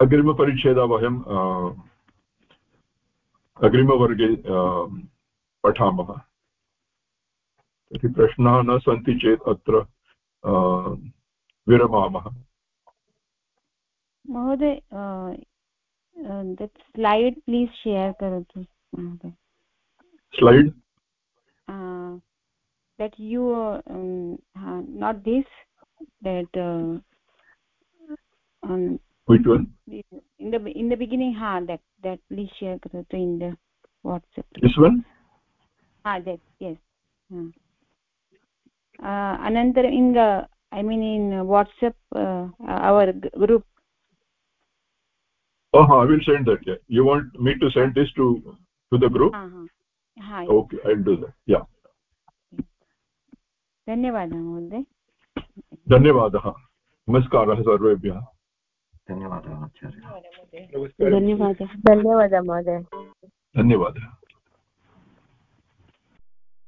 अग्रिमपरिच्छेदः वयं अग्रिमवर्गे पठामः। तर्हि प्रश्नाः न सन्ति चेत् अत्र विरमामः। महोदय स्लैड् प्लीस् शेर् करोतु। Slide. uh, that you um, uh, not this that uh, um, which one? in the in the beginning ha that that please share in the whatsapp. This one? Ha that yes. Hmm. uh, anantara in the i mean in whatsapp uh, our group. Oh i will send that yeah. You want me to send this to to the group? Uh -huh. okay i'll do that. Yeah. धन्यवादः महोदय। धन्यवादः नमस्कारः सर्वेभ्यः। धन्यवादः आचार्य। धन्यवादः। धन्यवादः महोदय। धन्यवादः।